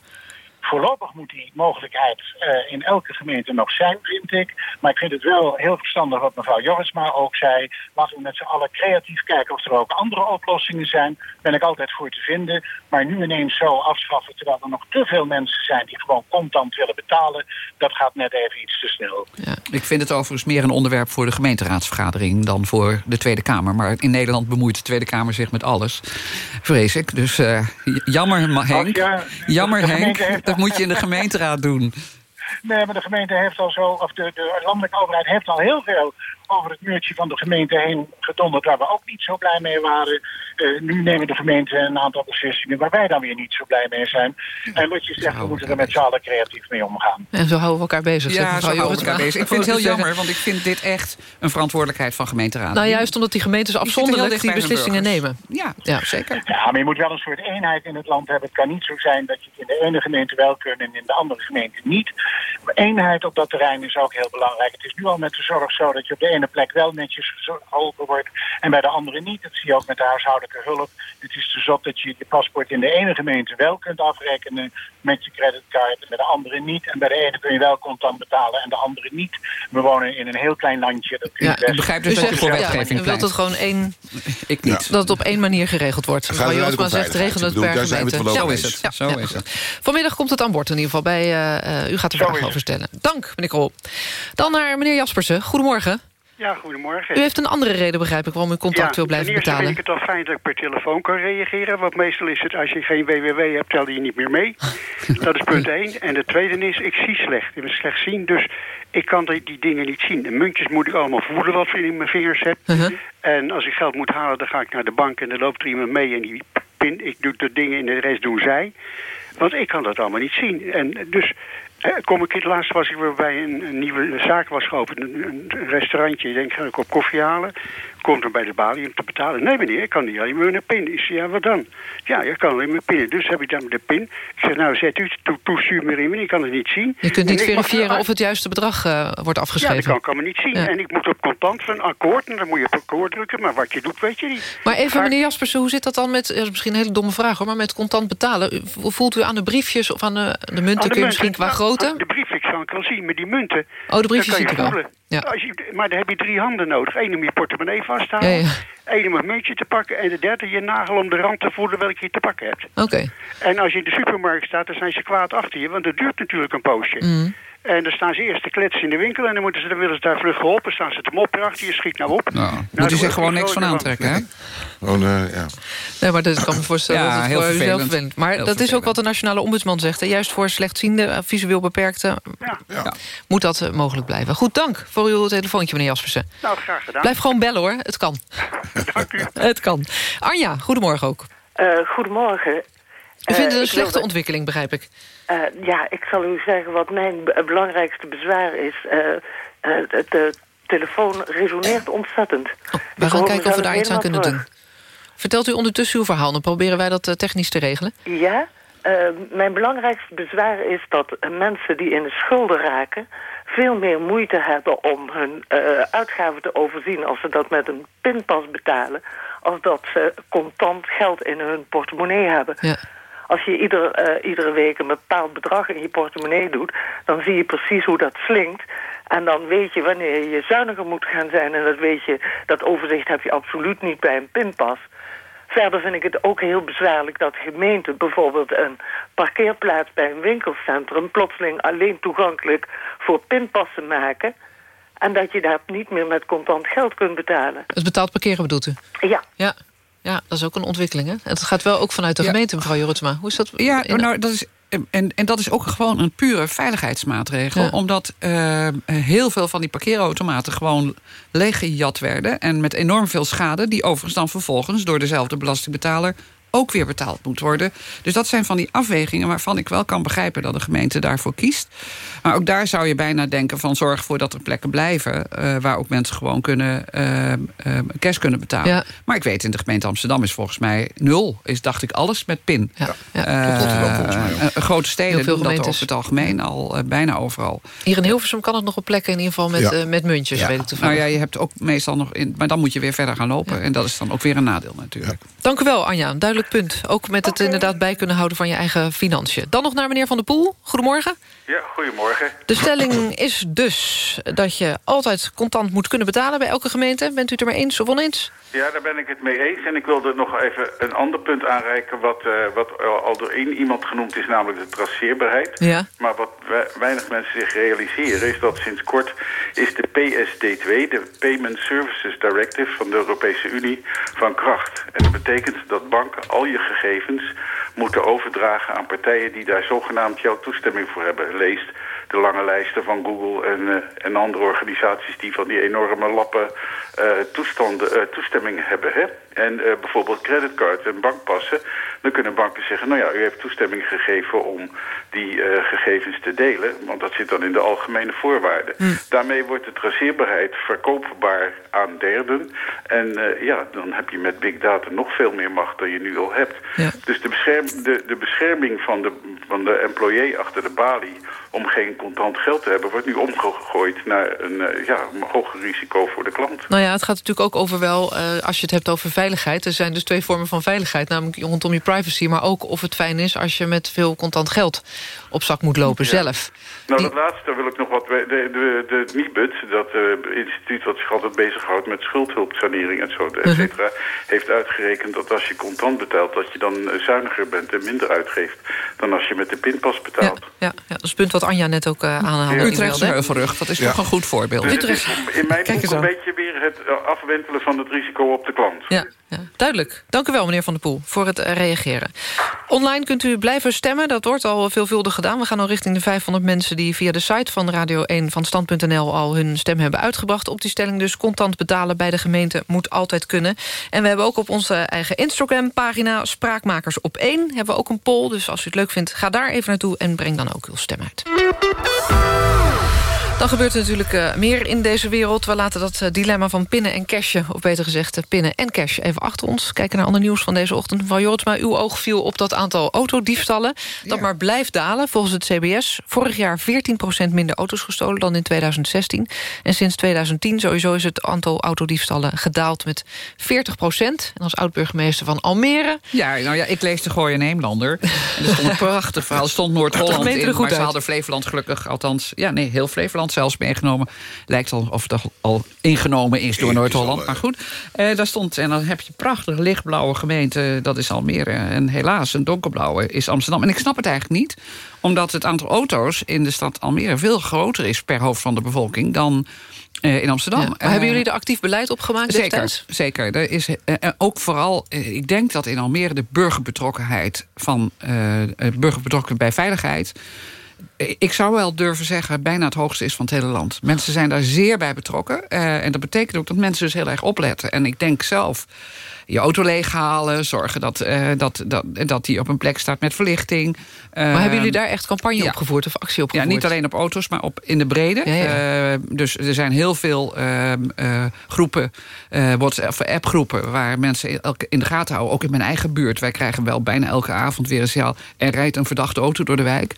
Voorlopig moet die mogelijkheid eh, in elke gemeente nog zijn, vind ik. Maar ik vind het wel heel verstandig wat mevrouw Jorisma ook zei. Laten we met z'n allen creatief kijken of er ook andere oplossingen zijn. Ben ik altijd voor te vinden. Maar nu ineens zo afschaffen terwijl er nog te veel mensen zijn die gewoon contant willen betalen. Dat gaat net even iets te snel.
Ik vind het overigens meer een onderwerp voor de gemeenteraadsvergadering... dan voor de Tweede Kamer. Maar in Nederland bemoeit de Tweede Kamer zich met alles, vrees ik. Dus eh, jammer, Henk.
ja,
jammer, Henk.
heeft-
Dat moet je in de gemeenteraad doen.
Nee, maar de gemeente heeft al zo, of de, de landelijke overheid heeft al heel veel over het muurtje van de gemeente heen gedonderd, waar we ook niet zo blij mee waren. Eh, nu nemen de gemeenten een aantal beslissingen waar wij dan weer niet zo blij mee zijn. En wat je zegt, we moeten er met z'n allen creatief mee omgaan.
En zo houden we elkaar bezig.
Ja, zo houden we elkaar bezig. Ik vind het heel jammer, want ik vind dit echt een verantwoordelijkheid van gemeenteraden.
Nou, juist omdat die gemeentes afzonderlijk die beslissingen nemen.
Ja,
ja,
zeker.
Ja, maar je moet wel een soort eenheid in het land hebben. Het kan niet zo zijn dat je het in de ene gemeente wel kunt en in de andere gemeente niet. Maar eenheid op dat terrein is ook heel belangrijk. Het is nu al met de zorg zo dat je op de ene plek wel netjes geholpen wordt en bij de andere niet. Dat zie je ook met de huishoudelijke hulp. Het is te zot dat je je paspoort in de ene gemeente wel kunt afrekenen met je creditcard en bij de andere niet. En bij de ene kun je wel contant betalen en de andere niet. We wonen in een heel klein landje. Dat
Ja,
best-
ik begrijp dus dat je voor wetgeving U wilt het gewoon één...
Ik niet.
Dat het op één manier geregeld wordt. Jorisma
uiteindelijk
zegt, regel het per
het
gemeente. Zo is het.
Zo is het.
Vanmiddag komt het aan bod in ieder geval. Bij, eh, eh, u gaat er vragen over stellen. Dank, meneer Krol. Dan naar meneer Jaspersen. Goedemorgen.
Ja, goedemorgen.
U heeft een andere reden, begrijp ik, waarom u contact wil blijven betalen.
vind ik het al fijn dat ik per telefoon kan reageren. Want meestal is het, als je geen WWW hebt, tel je niet meer mee. dat is punt één. En de tweede is, ik zie slecht. Ik ben slecht zien, dus ik kan die, die dingen niet zien. De muntjes moet ik allemaal voelen wat ik in mijn vingers heb.
Uh-huh.
En als ik geld moet halen, dan ga ik naar de bank en dan loopt er iemand mee. En die pin, ik doe de dingen en de rest doen zij. Want ik kan dat allemaal niet zien. En dus kom ik, laatst was ik weer bij een, een nieuwe zaak was geopend, een, een restaurantje. Ik denk, ga ik op koffie halen. Komt er bij de balie om te betalen. Nee meneer, ik kan niet alleen maar een pin. Ik zeg, ja wat dan? Ja, je kan alleen maar pinnen. Dus heb ik dan de pin. Ik zeg, nou zet u het toe, toestuur me in, ik kan het niet zien.
Je kunt niet
ik mag-
verifiëren of het juiste bedrag eh, wordt
Ja,
afgeschreven.
dat kan ik allemaal niet zien.
Ja.
En ik moet op contant van akkoord. En dan moet je op akkoord drukken. Maar wat je doet, weet je niet.
Maar even,
ik-
meneer Jaspersen, hoe zit dat dan met... eh, Dat is misschien een hele domme vraag, hoor, maar met contant betalen. Voelt u aan de briefjes of aan de, de munten?
Aan de
kun je misschien qua grootte?
De brief, ik kan het wel zien, maar die munten...
Oh, de briefjes
kan je
u wel. Ja.
Als je, maar dan heb je drie handen nodig. Eén om je portemonnee vast te houden.
Ja,
Eén om muntje te pakken. En de derde je nagel om de rand te voelen welke je te pakken hebt.
Oké.
En als je in de supermarkt staat, dan zijn ze kwaad achter je. Want dat duurt natuurlijk een poosje.
Mm.
En dan staan ze eerst te kletsen in de winkel. En dan, moeten ze, dan willen ze daar vlug geholpen. staan ze te mopperen achter je. Schiet nou op.
Nou,
Nou,
moet u
dan
zich gewoon
ik
niks van aantrekken, hè?
Gewoon, eh, ja.
Nee, maar dat kan me voorstellen
Ja,
dat het
heel
voor u zelf
vervelend.
vervelend. Maar
Heel
dat is ook wat de nationale ombudsman zegt. Hè? Juist voor slechtziende, eh, visueel beperkte... moet dat eh, mogelijk blijven. Goed, dank voor uw telefoontje, meneer Jaspersen.
Nou, graag gedaan.
Blijf gewoon bellen, hoor. Het kan.
Dank u.
Het kan. Anja, goedemorgen ook.
Eh, goedemorgen.
U
Eh,
vindt het een
ik
slechte
wilde-
ontwikkeling, begrijp ik.
Eh, ja, ik zal u zeggen wat mijn be- belangrijkste bezwaar is. Eh, eh, de, telefoon resoneert ontzettend.
We gaan kijken of we daar iets aan kunnen doen. Vertelt u ondertussen uw verhaal, dan proberen wij dat eh, technisch te regelen.
Ja, eh, mijn belangrijkste bezwaar is dat eh, mensen die in de schulden raken... veel meer moeite hebben om hun eh, uitgaven te overzien... als ze dat met een pinpas betalen... als dat ze contant geld in hun portemonnee hebben.
Ja.
Als je ieder, eh, iedere week een bepaald bedrag in je portemonnee doet... dan zie je precies hoe dat slinkt... En dan weet je wanneer je zuiniger moet gaan zijn. En dat weet je, dat overzicht heb je absoluut niet bij een pinpas. Verder vind ik het ook heel bezwaarlijk dat gemeenten bijvoorbeeld een parkeerplaats bij een winkelcentrum plotseling alleen toegankelijk voor pinpassen maken. En dat je daar niet meer met contant geld kunt betalen.
Het betaald parkeren bedoelt u?
Ja.
Ja. Ja, dat is ook een ontwikkeling, hè? Het gaat wel ook vanuit de
Ja.
gemeente, mevrouw Jorritsma. Hoe is dat?
Ja, nou, dat is, en, en dat is ook gewoon een pure veiligheidsmaatregel.
Ja.
Omdat eh, heel veel van die parkeerautomaten gewoon leeggejat werden. En met enorm veel schade, die overigens dan vervolgens... door dezelfde belastingbetaler ook weer betaald moet worden. Dus dat zijn van die afwegingen waarvan ik wel kan begrijpen... dat de gemeente daarvoor kiest. Maar ook daar zou je bijna denken van zorg ervoor dat er plekken blijven... eh, waar ook mensen gewoon kunnen, eh, cash kunnen betalen.
Ja.
Maar ik weet, in de gemeente Amsterdam is volgens mij nul. Is, dacht ik, alles met PIN.
Ja,
eh, grote steden
veel
doen dat over het algemeen al bijna overal.
Hier in Hilversum kan het nog op plekken in ieder geval met,
Ja.
met muntjes, weet ik.
Nou ja, je hebt ook meestal nog in... Maar dan moet je weer verder gaan lopen. En dat is dan ook weer een nadeel natuurlijk.
Dank u wel, Anja. Een punt. Ook met het inderdaad bij kunnen houden van je eigen financiën. Dan nog naar meneer Van der Poel. Goedemorgen.
Ja, goedemorgen.
De stelling is dus dat je altijd contant moet kunnen betalen bij elke gemeente. Bent u het er mee eens of oneens?
Ja, daar ben ik het mee eens. En ik wilde nog even een ander punt aanreiken... wat, eh, wat al door één iemand genoemd is, namelijk de traceerbaarheid.
Ja.
Maar wat we- weinig mensen zich realiseren... is dat sinds kort is de PSD2, de Payment Services Directive... van de Europese Unie, van kracht. En dat betekent dat banken al je gegevens moeten overdragen aan partijen... die daar zogenaamd jouw toestemming voor hebben. Leest de lange lijsten van Google en, eh, en andere organisaties... die van die enorme lappen eh, toestanden, eh, toestemming hebben. Hè? En bijvoorbeeld creditcards en bankpassen... dan kunnen banken zeggen... nou ja, u heeft toestemming gegeven om die eh, gegevens te delen... want dat zit dan in de algemene voorwaarden. Daarmee wordt de traceerbaarheid verkoopbaar aan derden. En eh, ja, dan heb je met big data nog veel meer macht dan je nu al hebt. Dus de, bescherm, de, de bescherming van de, van de employee achter de balie... om geen contant geld te hebben... wordt nu omgegooid naar een eh, ja, een hoger risico voor de klant.
Nou ja, het gaat natuurlijk ook over wel, als je het hebt over veiligheid. Er zijn dus twee vormen van veiligheid. Namelijk rondom je privacy... maar ook of het fijn is als je met veel contant geld op zak moet lopen zelf.
Nou, dat laatste wil ik nog wat... De, de, de, NIBUD, dat uh, instituut wat zich altijd bezighoudt met schuldhulpsanering en zo, et cetera, heeft uitgerekend dat als je contant betaalt, dat je dan zuiniger bent en minder uitgeeft dan als je met de pinpas betaalt.
Ja, ja, ja dat is het punt wat Anja net ook uh, aanhaalde.
Ja. Utrechtse heuvelrug, dat is toch een goed voorbeeld.
Dus Utrecht. in mijn boek een beetje weer het afwentelen van het risico op de klant.
Ja, ja, duidelijk. Dank u wel, meneer Van der Poel, voor het reageren. Online kunt u blijven stemmen, dat wordt al veelvuldig gedaan. We gaan al richting de 500 mensen die via de site van Radio 1 van Stand.nl... al hun stem hebben uitgebracht op die stelling. Dus contant betalen bij de gemeente moet altijd kunnen. En we hebben ook op onze eigen Instagram-pagina... Spraakmakers op 1, hebben we ook een poll. Dus als u het leuk vindt, ga daar even naartoe en breng dan ook uw stem uit. Dan gebeurt er natuurlijk uh, meer in deze wereld. We laten dat uh, dilemma van pinnen en cashen, of beter gezegd uh, pinnen en cash, even achter ons. Kijken naar ander nieuws van deze ochtend. Mevrouw Jortsma, uw oog viel op dat aantal autodiefstallen... dat maar blijft dalen volgens het CBS. Vorig jaar 14% minder auto's gestolen dan in 2016. En sinds 2010 sowieso is het aantal autodiefstallen gedaald met 40% En als oud-burgemeester van Almere...
Ja, nou ja, ik lees de Gooi Neemlander. en er stond een prachtig verhaal. Er stond Noord-Holland in, maar ze hadden Flevoland gelukkig... althans, ja, nee, heel Flevoland zelfs meegenomen. Lijkt al of het al ingenomen is door Noord-Holland. Maar goed, eh, daar stond... en dan heb je prachtig lichtblauwe gemeente. Dat is Almere. En helaas, een donkerblauwe is Amsterdam. En ik snap het eigenlijk niet. Omdat het aantal auto's in de stad Almere... veel groter is per hoofd van de bevolking... dan uh, in Amsterdam. Ja,
hebben jullie er actief beleid op gemaakt
zeker,
destijds?
Zeker. Er is uh, ook vooral, uh, ik denk dat in Almere de burgerbetrokkenheid van burgerbetrokkenheid bij veiligheid ik zou wel durven zeggen, bijna het hoogste is van het hele land. Mensen zijn daar zeer bij betrokken. Uh, en dat betekent ook dat mensen dus heel erg opletten. En ik denk zelf je auto leeghalen. Zorgen dat, uh, dat, dat, dat die op een plek staat met verlichting.
Maar hebben jullie ehm, daar echt campagne ja. op gevoerd of actie op gevoerd?
Ja, niet alleen op auto's, maar op, in de brede. Ja, ja. Uh, dus er zijn heel veel uh, groepen, WhatsApp-groepen... waar mensen in de gaten houden. Ook in mijn eigen buurt. Wij krijgen wel bijna elke avond weer een signaal... er rijdt een verdachte auto door de wijk.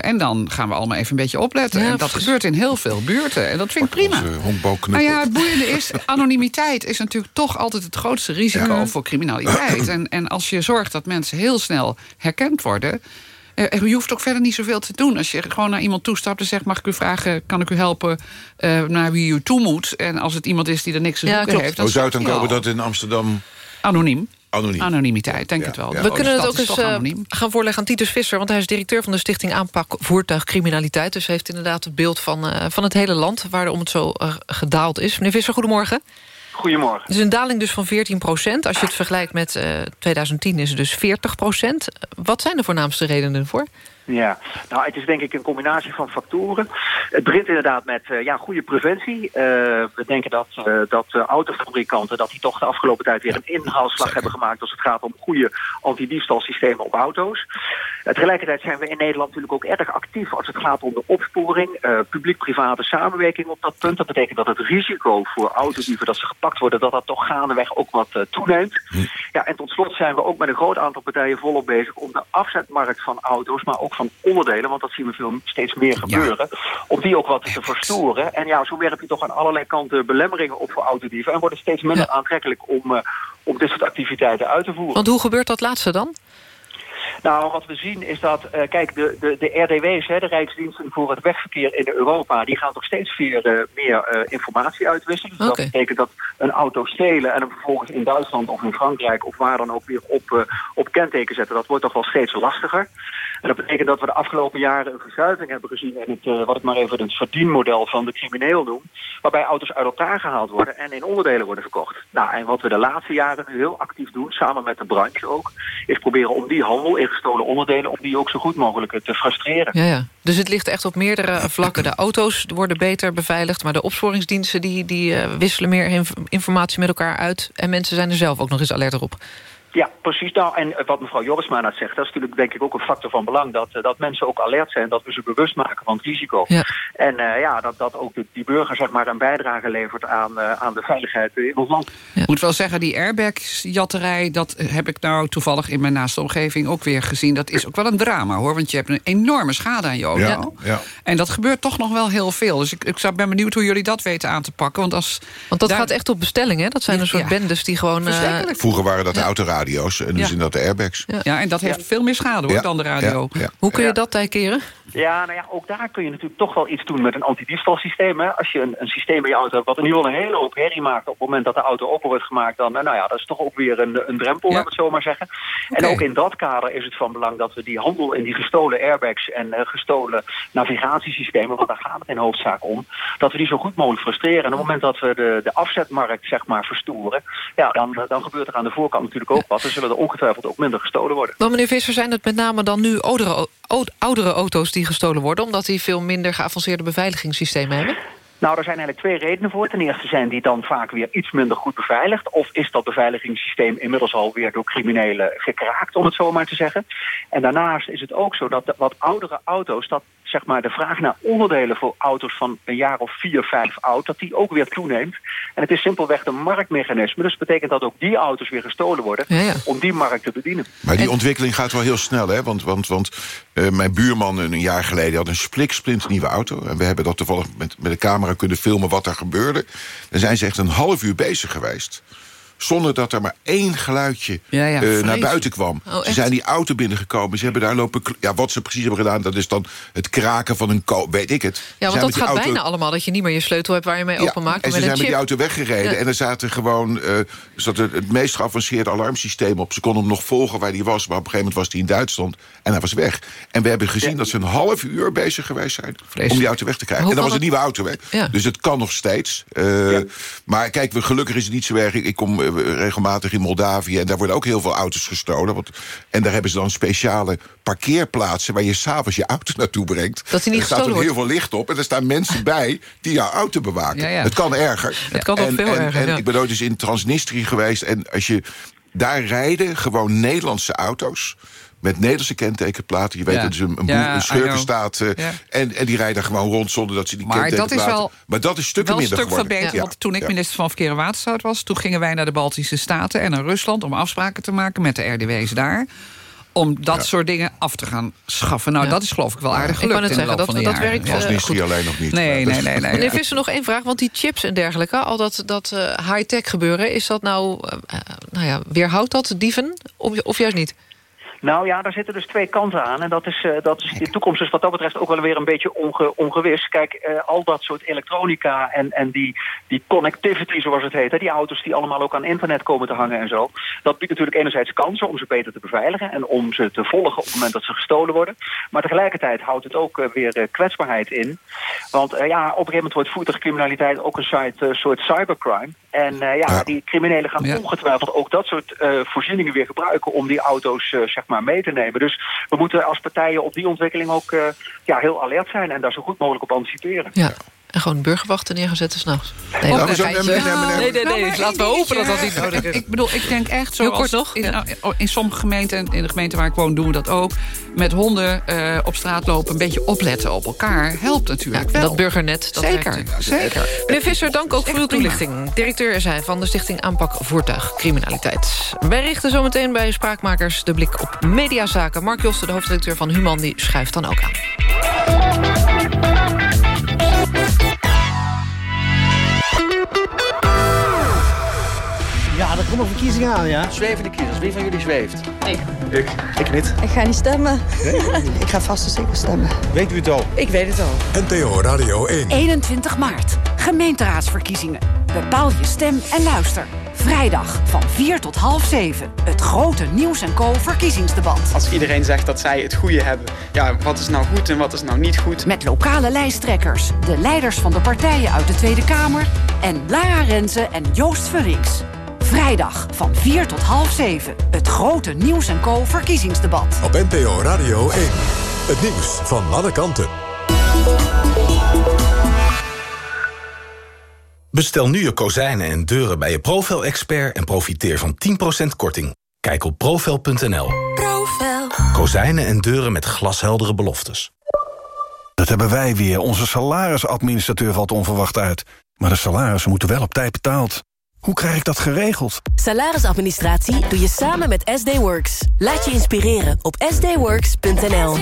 En dan gaan we allemaal even een beetje opletten. en dat gebeurt in heel veel buurten. En dat vind ik prima. Nou ja, het boeiende is, anonimiteit is natuurlijk toch altijd het grootste risico voor criminaliteit. En, en als je zorgt dat mensen heel snel herkend worden... Uh, je hoeft ook verder niet zoveel te doen. Als je gewoon naar iemand toestapt en zegt... mag ik u vragen, kan ik u helpen uh, naar wie u toe moet? En als het iemand is die er niks te zoeken heeft...
Hoe zou het dan komen dat in Amsterdam...
Anoniem.
Anoniem.
Anonimiteit, denk ja. het wel.
Ja. We kunnen het ook eens uh, gaan voorleggen aan Titus Visser... want hij is directeur van de Stichting Aanpak Voertuigcriminaliteit... dus heeft inderdaad het beeld van, uh, van het hele land... waarom het zo uh, gedaald is. Meneer Visser, goedemorgen.
Goedemorgen.
Dus een daling dus van 14 procent. Als je het vergelijkt met uh, 2010 is het dus 40 procent. Wat zijn de voornaamste redenen voor?
Ja, nou het is denk ik een combinatie van factoren. Het begint inderdaad met uh, ja, goede preventie. Uh, we denken dat, uh, dat autofabrikanten dat die toch de afgelopen tijd weer een inhaalslag hebben gemaakt als het gaat om goede antidiefstalsystemen op auto's. tegelijkertijd zijn we in Nederland natuurlijk ook erg actief als het gaat om de opsporing, publiek-private samenwerking op dat punt. Dat betekent dat het risico voor autodieven dat ze gepakt worden, dat dat toch gaandeweg ook wat toeneemt. Hm. Ja, en tot slot zijn we ook met een groot aantal partijen volop bezig om de afzetmarkt van auto's, maar ook van onderdelen, want dat zien we veel steeds meer gebeuren, om die ook wat te verstoren. En ja, zo werp je toch aan allerlei kanten belemmeringen op voor autodieven en wordt het steeds minder aantrekkelijk om, uh, om dit soort activiteiten uit te voeren.
Want hoe gebeurt dat laatste dan?
Nou, wat we zien is dat, uh, kijk, de, de, de RDW's, hè, de Rijksdiensten voor het Wegverkeer in Europa, die gaan toch steeds meer, uh, meer uh, informatie uitwisselen. Dus okay. dat betekent dat een auto stelen en hem vervolgens in Duitsland of in Frankrijk of waar dan ook weer op, op kenteken zetten, dat wordt toch wel steeds lastiger. En dat betekent dat we de afgelopen jaren een verschuiving hebben gezien in het, wat ik maar even het verdienmodel van de crimineel noem, waarbij auto's uit elkaar gehaald worden en in onderdelen worden verkocht. Nou, en wat we de laatste jaren nu heel actief doen, samen met de branche ook, is proberen om die handel in gestolen onderdelen... om die ook zo goed mogelijk te frustreren.
Ja, ja. Dus het ligt echt op meerdere vlakken. De auto's worden beter beveiligd... maar de opsporingsdiensten die, die uh, wisselen meer informatie met elkaar uit... en mensen zijn er zelf ook nog eens alert op.
Ja, precies. Nou, en wat mevrouw Jorisma net zegt, dat is natuurlijk denk ik ook een factor van belang. Dat, dat mensen ook alert zijn, dat we ze bewust maken van het risico. Ja. En uh, ja, dat, dat ook de, die burger zeg maar, een bijdrage levert aan, uh, aan de veiligheid in ons land.
Ik moet wel zeggen, die airbags-jatterij, dat heb ik nou toevallig in mijn naaste omgeving ook weer gezien. Dat is ook wel een drama hoor, want je hebt een enorme schade aan je auto. Ja, ja. En dat gebeurt toch nog wel heel veel. Dus ik, ik ben benieuwd hoe jullie dat weten aan te pakken. Want, als
want dat gaat echt op bestelling, hè? Dat zijn een soort bendes die gewoon...
Uh, Vroeger waren dat de autoraden radio's. En nu
Ja.
zijn dat de airbags.
Ja, en dat heeft veel meer schade hoor,
Ja,
dan de radio.
ja, ja.
Hoe kun je dat tijkeren?
Ja, nou ja, ook daar kun je natuurlijk toch wel iets doen met een antidiefstalsysteem. Hè. Als je een, een systeem in je auto hebt wat in ieder geval een hele hoop herrie maakt... op het moment dat de auto open wordt gemaakt... dan nou ja, dat is toch ook weer een, een drempel, laten we het zo maar zeggen. En ook in dat kader is het van belang dat we die handel in die gestolen airbags... en eh, gestolen navigatiesystemen, want daar gaat het in hoofdzaak om... dat we die zo goed mogelijk frustreren. En op het moment dat we de, de afzetmarkt zeg maar verstoren... ja, dan, dan gebeurt er aan de voorkant natuurlijk ook Dan zullen er ongetwijfeld ook minder gestolen worden.
Maar meneer Visser, zijn het met name dan nu oudere, ou- oudere auto's die gestolen worden... omdat die veel minder geavanceerde beveiligingssystemen hebben?
Nou, er zijn eigenlijk twee redenen voor. Ten eerste zijn die dan vaak weer iets minder goed beveiligd. Of is dat beveiligingssysteem inmiddels alweer door criminelen gekraakt, om het zo maar te zeggen. En daarnaast is het ook zo dat de wat oudere auto's, dat zeg maar de vraag naar onderdelen voor auto's van een jaar of vier, vijf oud, dat die ook weer toeneemt. En het is simpelweg een marktmechanisme. Dus dat betekent dat ook die auto's weer gestolen worden om die markt te bedienen.
Maar die ontwikkeling gaat wel heel snel, hè? Want, want, want eh, mijn buurman een jaar geleden had een spliksplint nieuwe auto. En we hebben dat toevallig met, met de camera kunnen filmen wat er gebeurde. Dan zijn ze echt een half uur bezig geweest. Zonder dat er maar één geluidje
Ja, ja,
eh, naar buiten kwam.
Oh,
ze zijn die auto binnengekomen. Ze hebben daar lopen... Ja, wat ze precies hebben gedaan, dat is dan het kraken van een ko... Weet ik het. Ze
Ja, want dat gaat
auto-
bijna allemaal... dat je niet meer je sleutel hebt waar je mee openmaakt.
en ze
met
zijn met die auto weggereden.
Ja.
En er zaten gewoon eh, er zat het, het meest geavanceerde alarmsysteem op. Ze konden hem nog volgen waar hij was. Maar op een gegeven moment was hij in Duitsland. En hij was weg. En we hebben gezien dat ze een half uur bezig geweest zijn... om die auto weg te krijgen.
Hoe
En dat was
kan
een nieuwe auto, hè.
Ja.
Dus het kan nog steeds. Eh, Maar kijk, we, gelukkig is het niet zo erg. Ik, kom regelmatig in Moldavië... en daar worden ook heel veel auto's gestolen. Want, en daar hebben ze dan speciale parkeerplaatsen... waar je s'avonds je auto naartoe brengt.
Dat niet
er staat
gestolen
heel veel licht op... en er staan mensen bij die jouw auto bewaken.
Ja, ja.
Het kan erger.
Het kan
en,
veel
en,
erger,
En ik ben ooit eens in Transnistrië geweest... en als je daar rijden, gewoon Nederlandse auto's... met Nederlandse kentekenplaten. Je weet
Ja.
dat er een, een,
Ja,
een
I
schurken
know.
staat... eh,
Ja.
en, en die rijden gewoon rond zonder dat ze die
Maar dat is wel,
maar dat is stukken
wel een
minder
stuk
geworden.
verbeterd. Want toen ik minister van Verkeer en Waterstaat was... toen gingen wij naar de Baltische Staten en naar Rusland... om afspraken te maken met de RDW's daar om dat soort dingen af te gaan schaffen. Nou,
Ja.
dat is geloof ik wel aardig
Ik
gelukt
net
in de
zeggen, dat- dat
jaren.
werkt, eh,
Transnistrië
goed.
alleen nog niet.
Nee, nee, nee. nee,
Meneer Visser, nog één vraag, want die chips en dergelijke... al dat, dat eh, high-tech gebeuren, is dat nou... eh, nou ja, weerhoudt dat dieven of, of juist niet?
Nou ja, daar zitten dus twee kanten aan. En dat is, eh, dat is, de toekomst is wat dat betreft ook wel weer een beetje onge, ongewis. Kijk, eh, al dat soort elektronica en, en die, die connectivity, zoals het heet... Hè, die auto's die allemaal ook aan internet komen te hangen en zo... dat biedt natuurlijk enerzijds kansen om ze beter te beveiligen... en om ze te volgen op het moment dat ze gestolen worden. Maar tegelijkertijd houdt het ook eh, weer kwetsbaarheid in. Want ja, op een gegeven moment wordt voertuigcriminaliteit ook een site, eh, soort cybercrime. En ja, die criminelen gaan ongetwijfeld ook dat soort voorzieningen weer gebruiken... om die auto's zeg maar mee te nemen. Dus we moeten als partijen op die ontwikkeling ook eh, ja, heel alert zijn... en daar zo goed mogelijk op anticiperen.
Ja. En gewoon burgerwachten neergezet s'nachts. Nee,
geintje. Nou,
Nee, nee, nee.
maar
Laten we hopen dat dat niet nodig is.
Ik bedoel, ik denk echt zo.
Heel kort nog,
In, nou, in sommige gemeenten, en in de gemeente waar ik woon, doen we dat ook. Met honden eh, op straat lopen, een beetje opletten op elkaar. Helpt natuurlijk wel.
Dat burgernet, dat
Zeker,
werkt.
zeker.
Meneer Visser, dank ook voor uw toelichting. Directeur is hij van de Stichting Aanpak Voertuigcriminaliteit. Wij richten zometeen bij Spraakmakers de blik op mediazaken. Mark Josten, de hoofdredacteur van Human, die schuift dan ook aan.
Ja, er komen verkiezingen aan, ja.
Zwevende kiezers, wie van jullie zweeft?
Ik. Ik. Ik niet.
Ik ga niet stemmen. ik ga vast en zeker stemmen.
Weet u het al?
Ik weet het al.
NTO Radio 1.
21 maart. Gemeenteraadsverkiezingen. Bepaal je stem en luister. Vrijdag van 4 tot half 7. Het grote Nieuws en Co verkiezingsdebat.
Als iedereen zegt dat zij het goede hebben, ja, wat is nou goed en wat is nou niet goed?
Met lokale lijsttrekkers, de leiders van de partijen uit de Tweede Kamer... en Lara Renze en Joost Vullings. Vrijdag van 4 tot half 7. Het grote Nieuws en Co verkiezingsdebat.
Op NPO Radio 1. Het nieuws van alle kanten.
Bestel nu je kozijnen en deuren bij je Profel-expert... en profiteer van 10% korting. Kijk op profel.nl.
Profel.
Kozijnen en deuren met glasheldere beloftes.
Dat hebben wij weer. Onze salarisadministrateur valt onverwacht uit. Maar de salarissen moeten wel op tijd betaald. Hoe krijg ik dat geregeld?
Salarisadministratie doe je samen met SD Works. Laat je inspireren op sdworks.nl.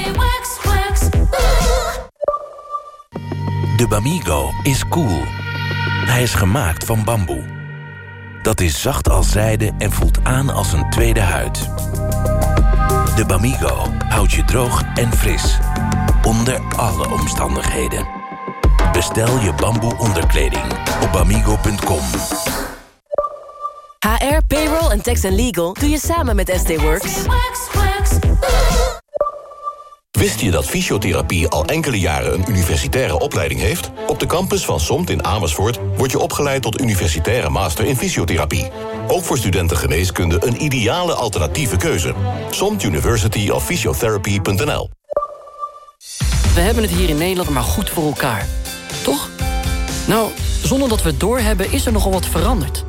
De Bamigo is cool. Hij is gemaakt van bamboe.
dat is zacht als zijde en voelt aan als een tweede huid. De Bamigo houdt je droog en fris. Onder alle omstandigheden. Bestel je bamboe onderkleding op bamigo.com.
HR, payroll en tax and legal doe je samen met SD Works.
Wist je dat fysiotherapie al enkele jaren een universitaire opleiding heeft? Op de campus van SOMT in Amersfoort word je opgeleid tot universitaire master in fysiotherapie. Ook voor studenten geneeskunde een ideale alternatieve keuze. SOMT University of Physiotherapy.nl
We hebben het hier in Nederland maar goed voor elkaar. Toch? Nou, zonder dat we het doorhebben is er nogal wat veranderd.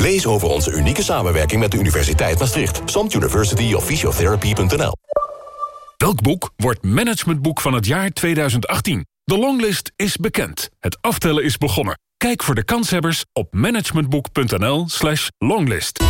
Lees over onze unieke samenwerking met de Universiteit Maastricht. SOMT University of Physiotherapy.nl
Welk boek wordt managementboek van het jaar 2018? De longlist is bekend. Het aftellen is begonnen. Kijk voor de kanshebbers op managementboek.nl slash longlist.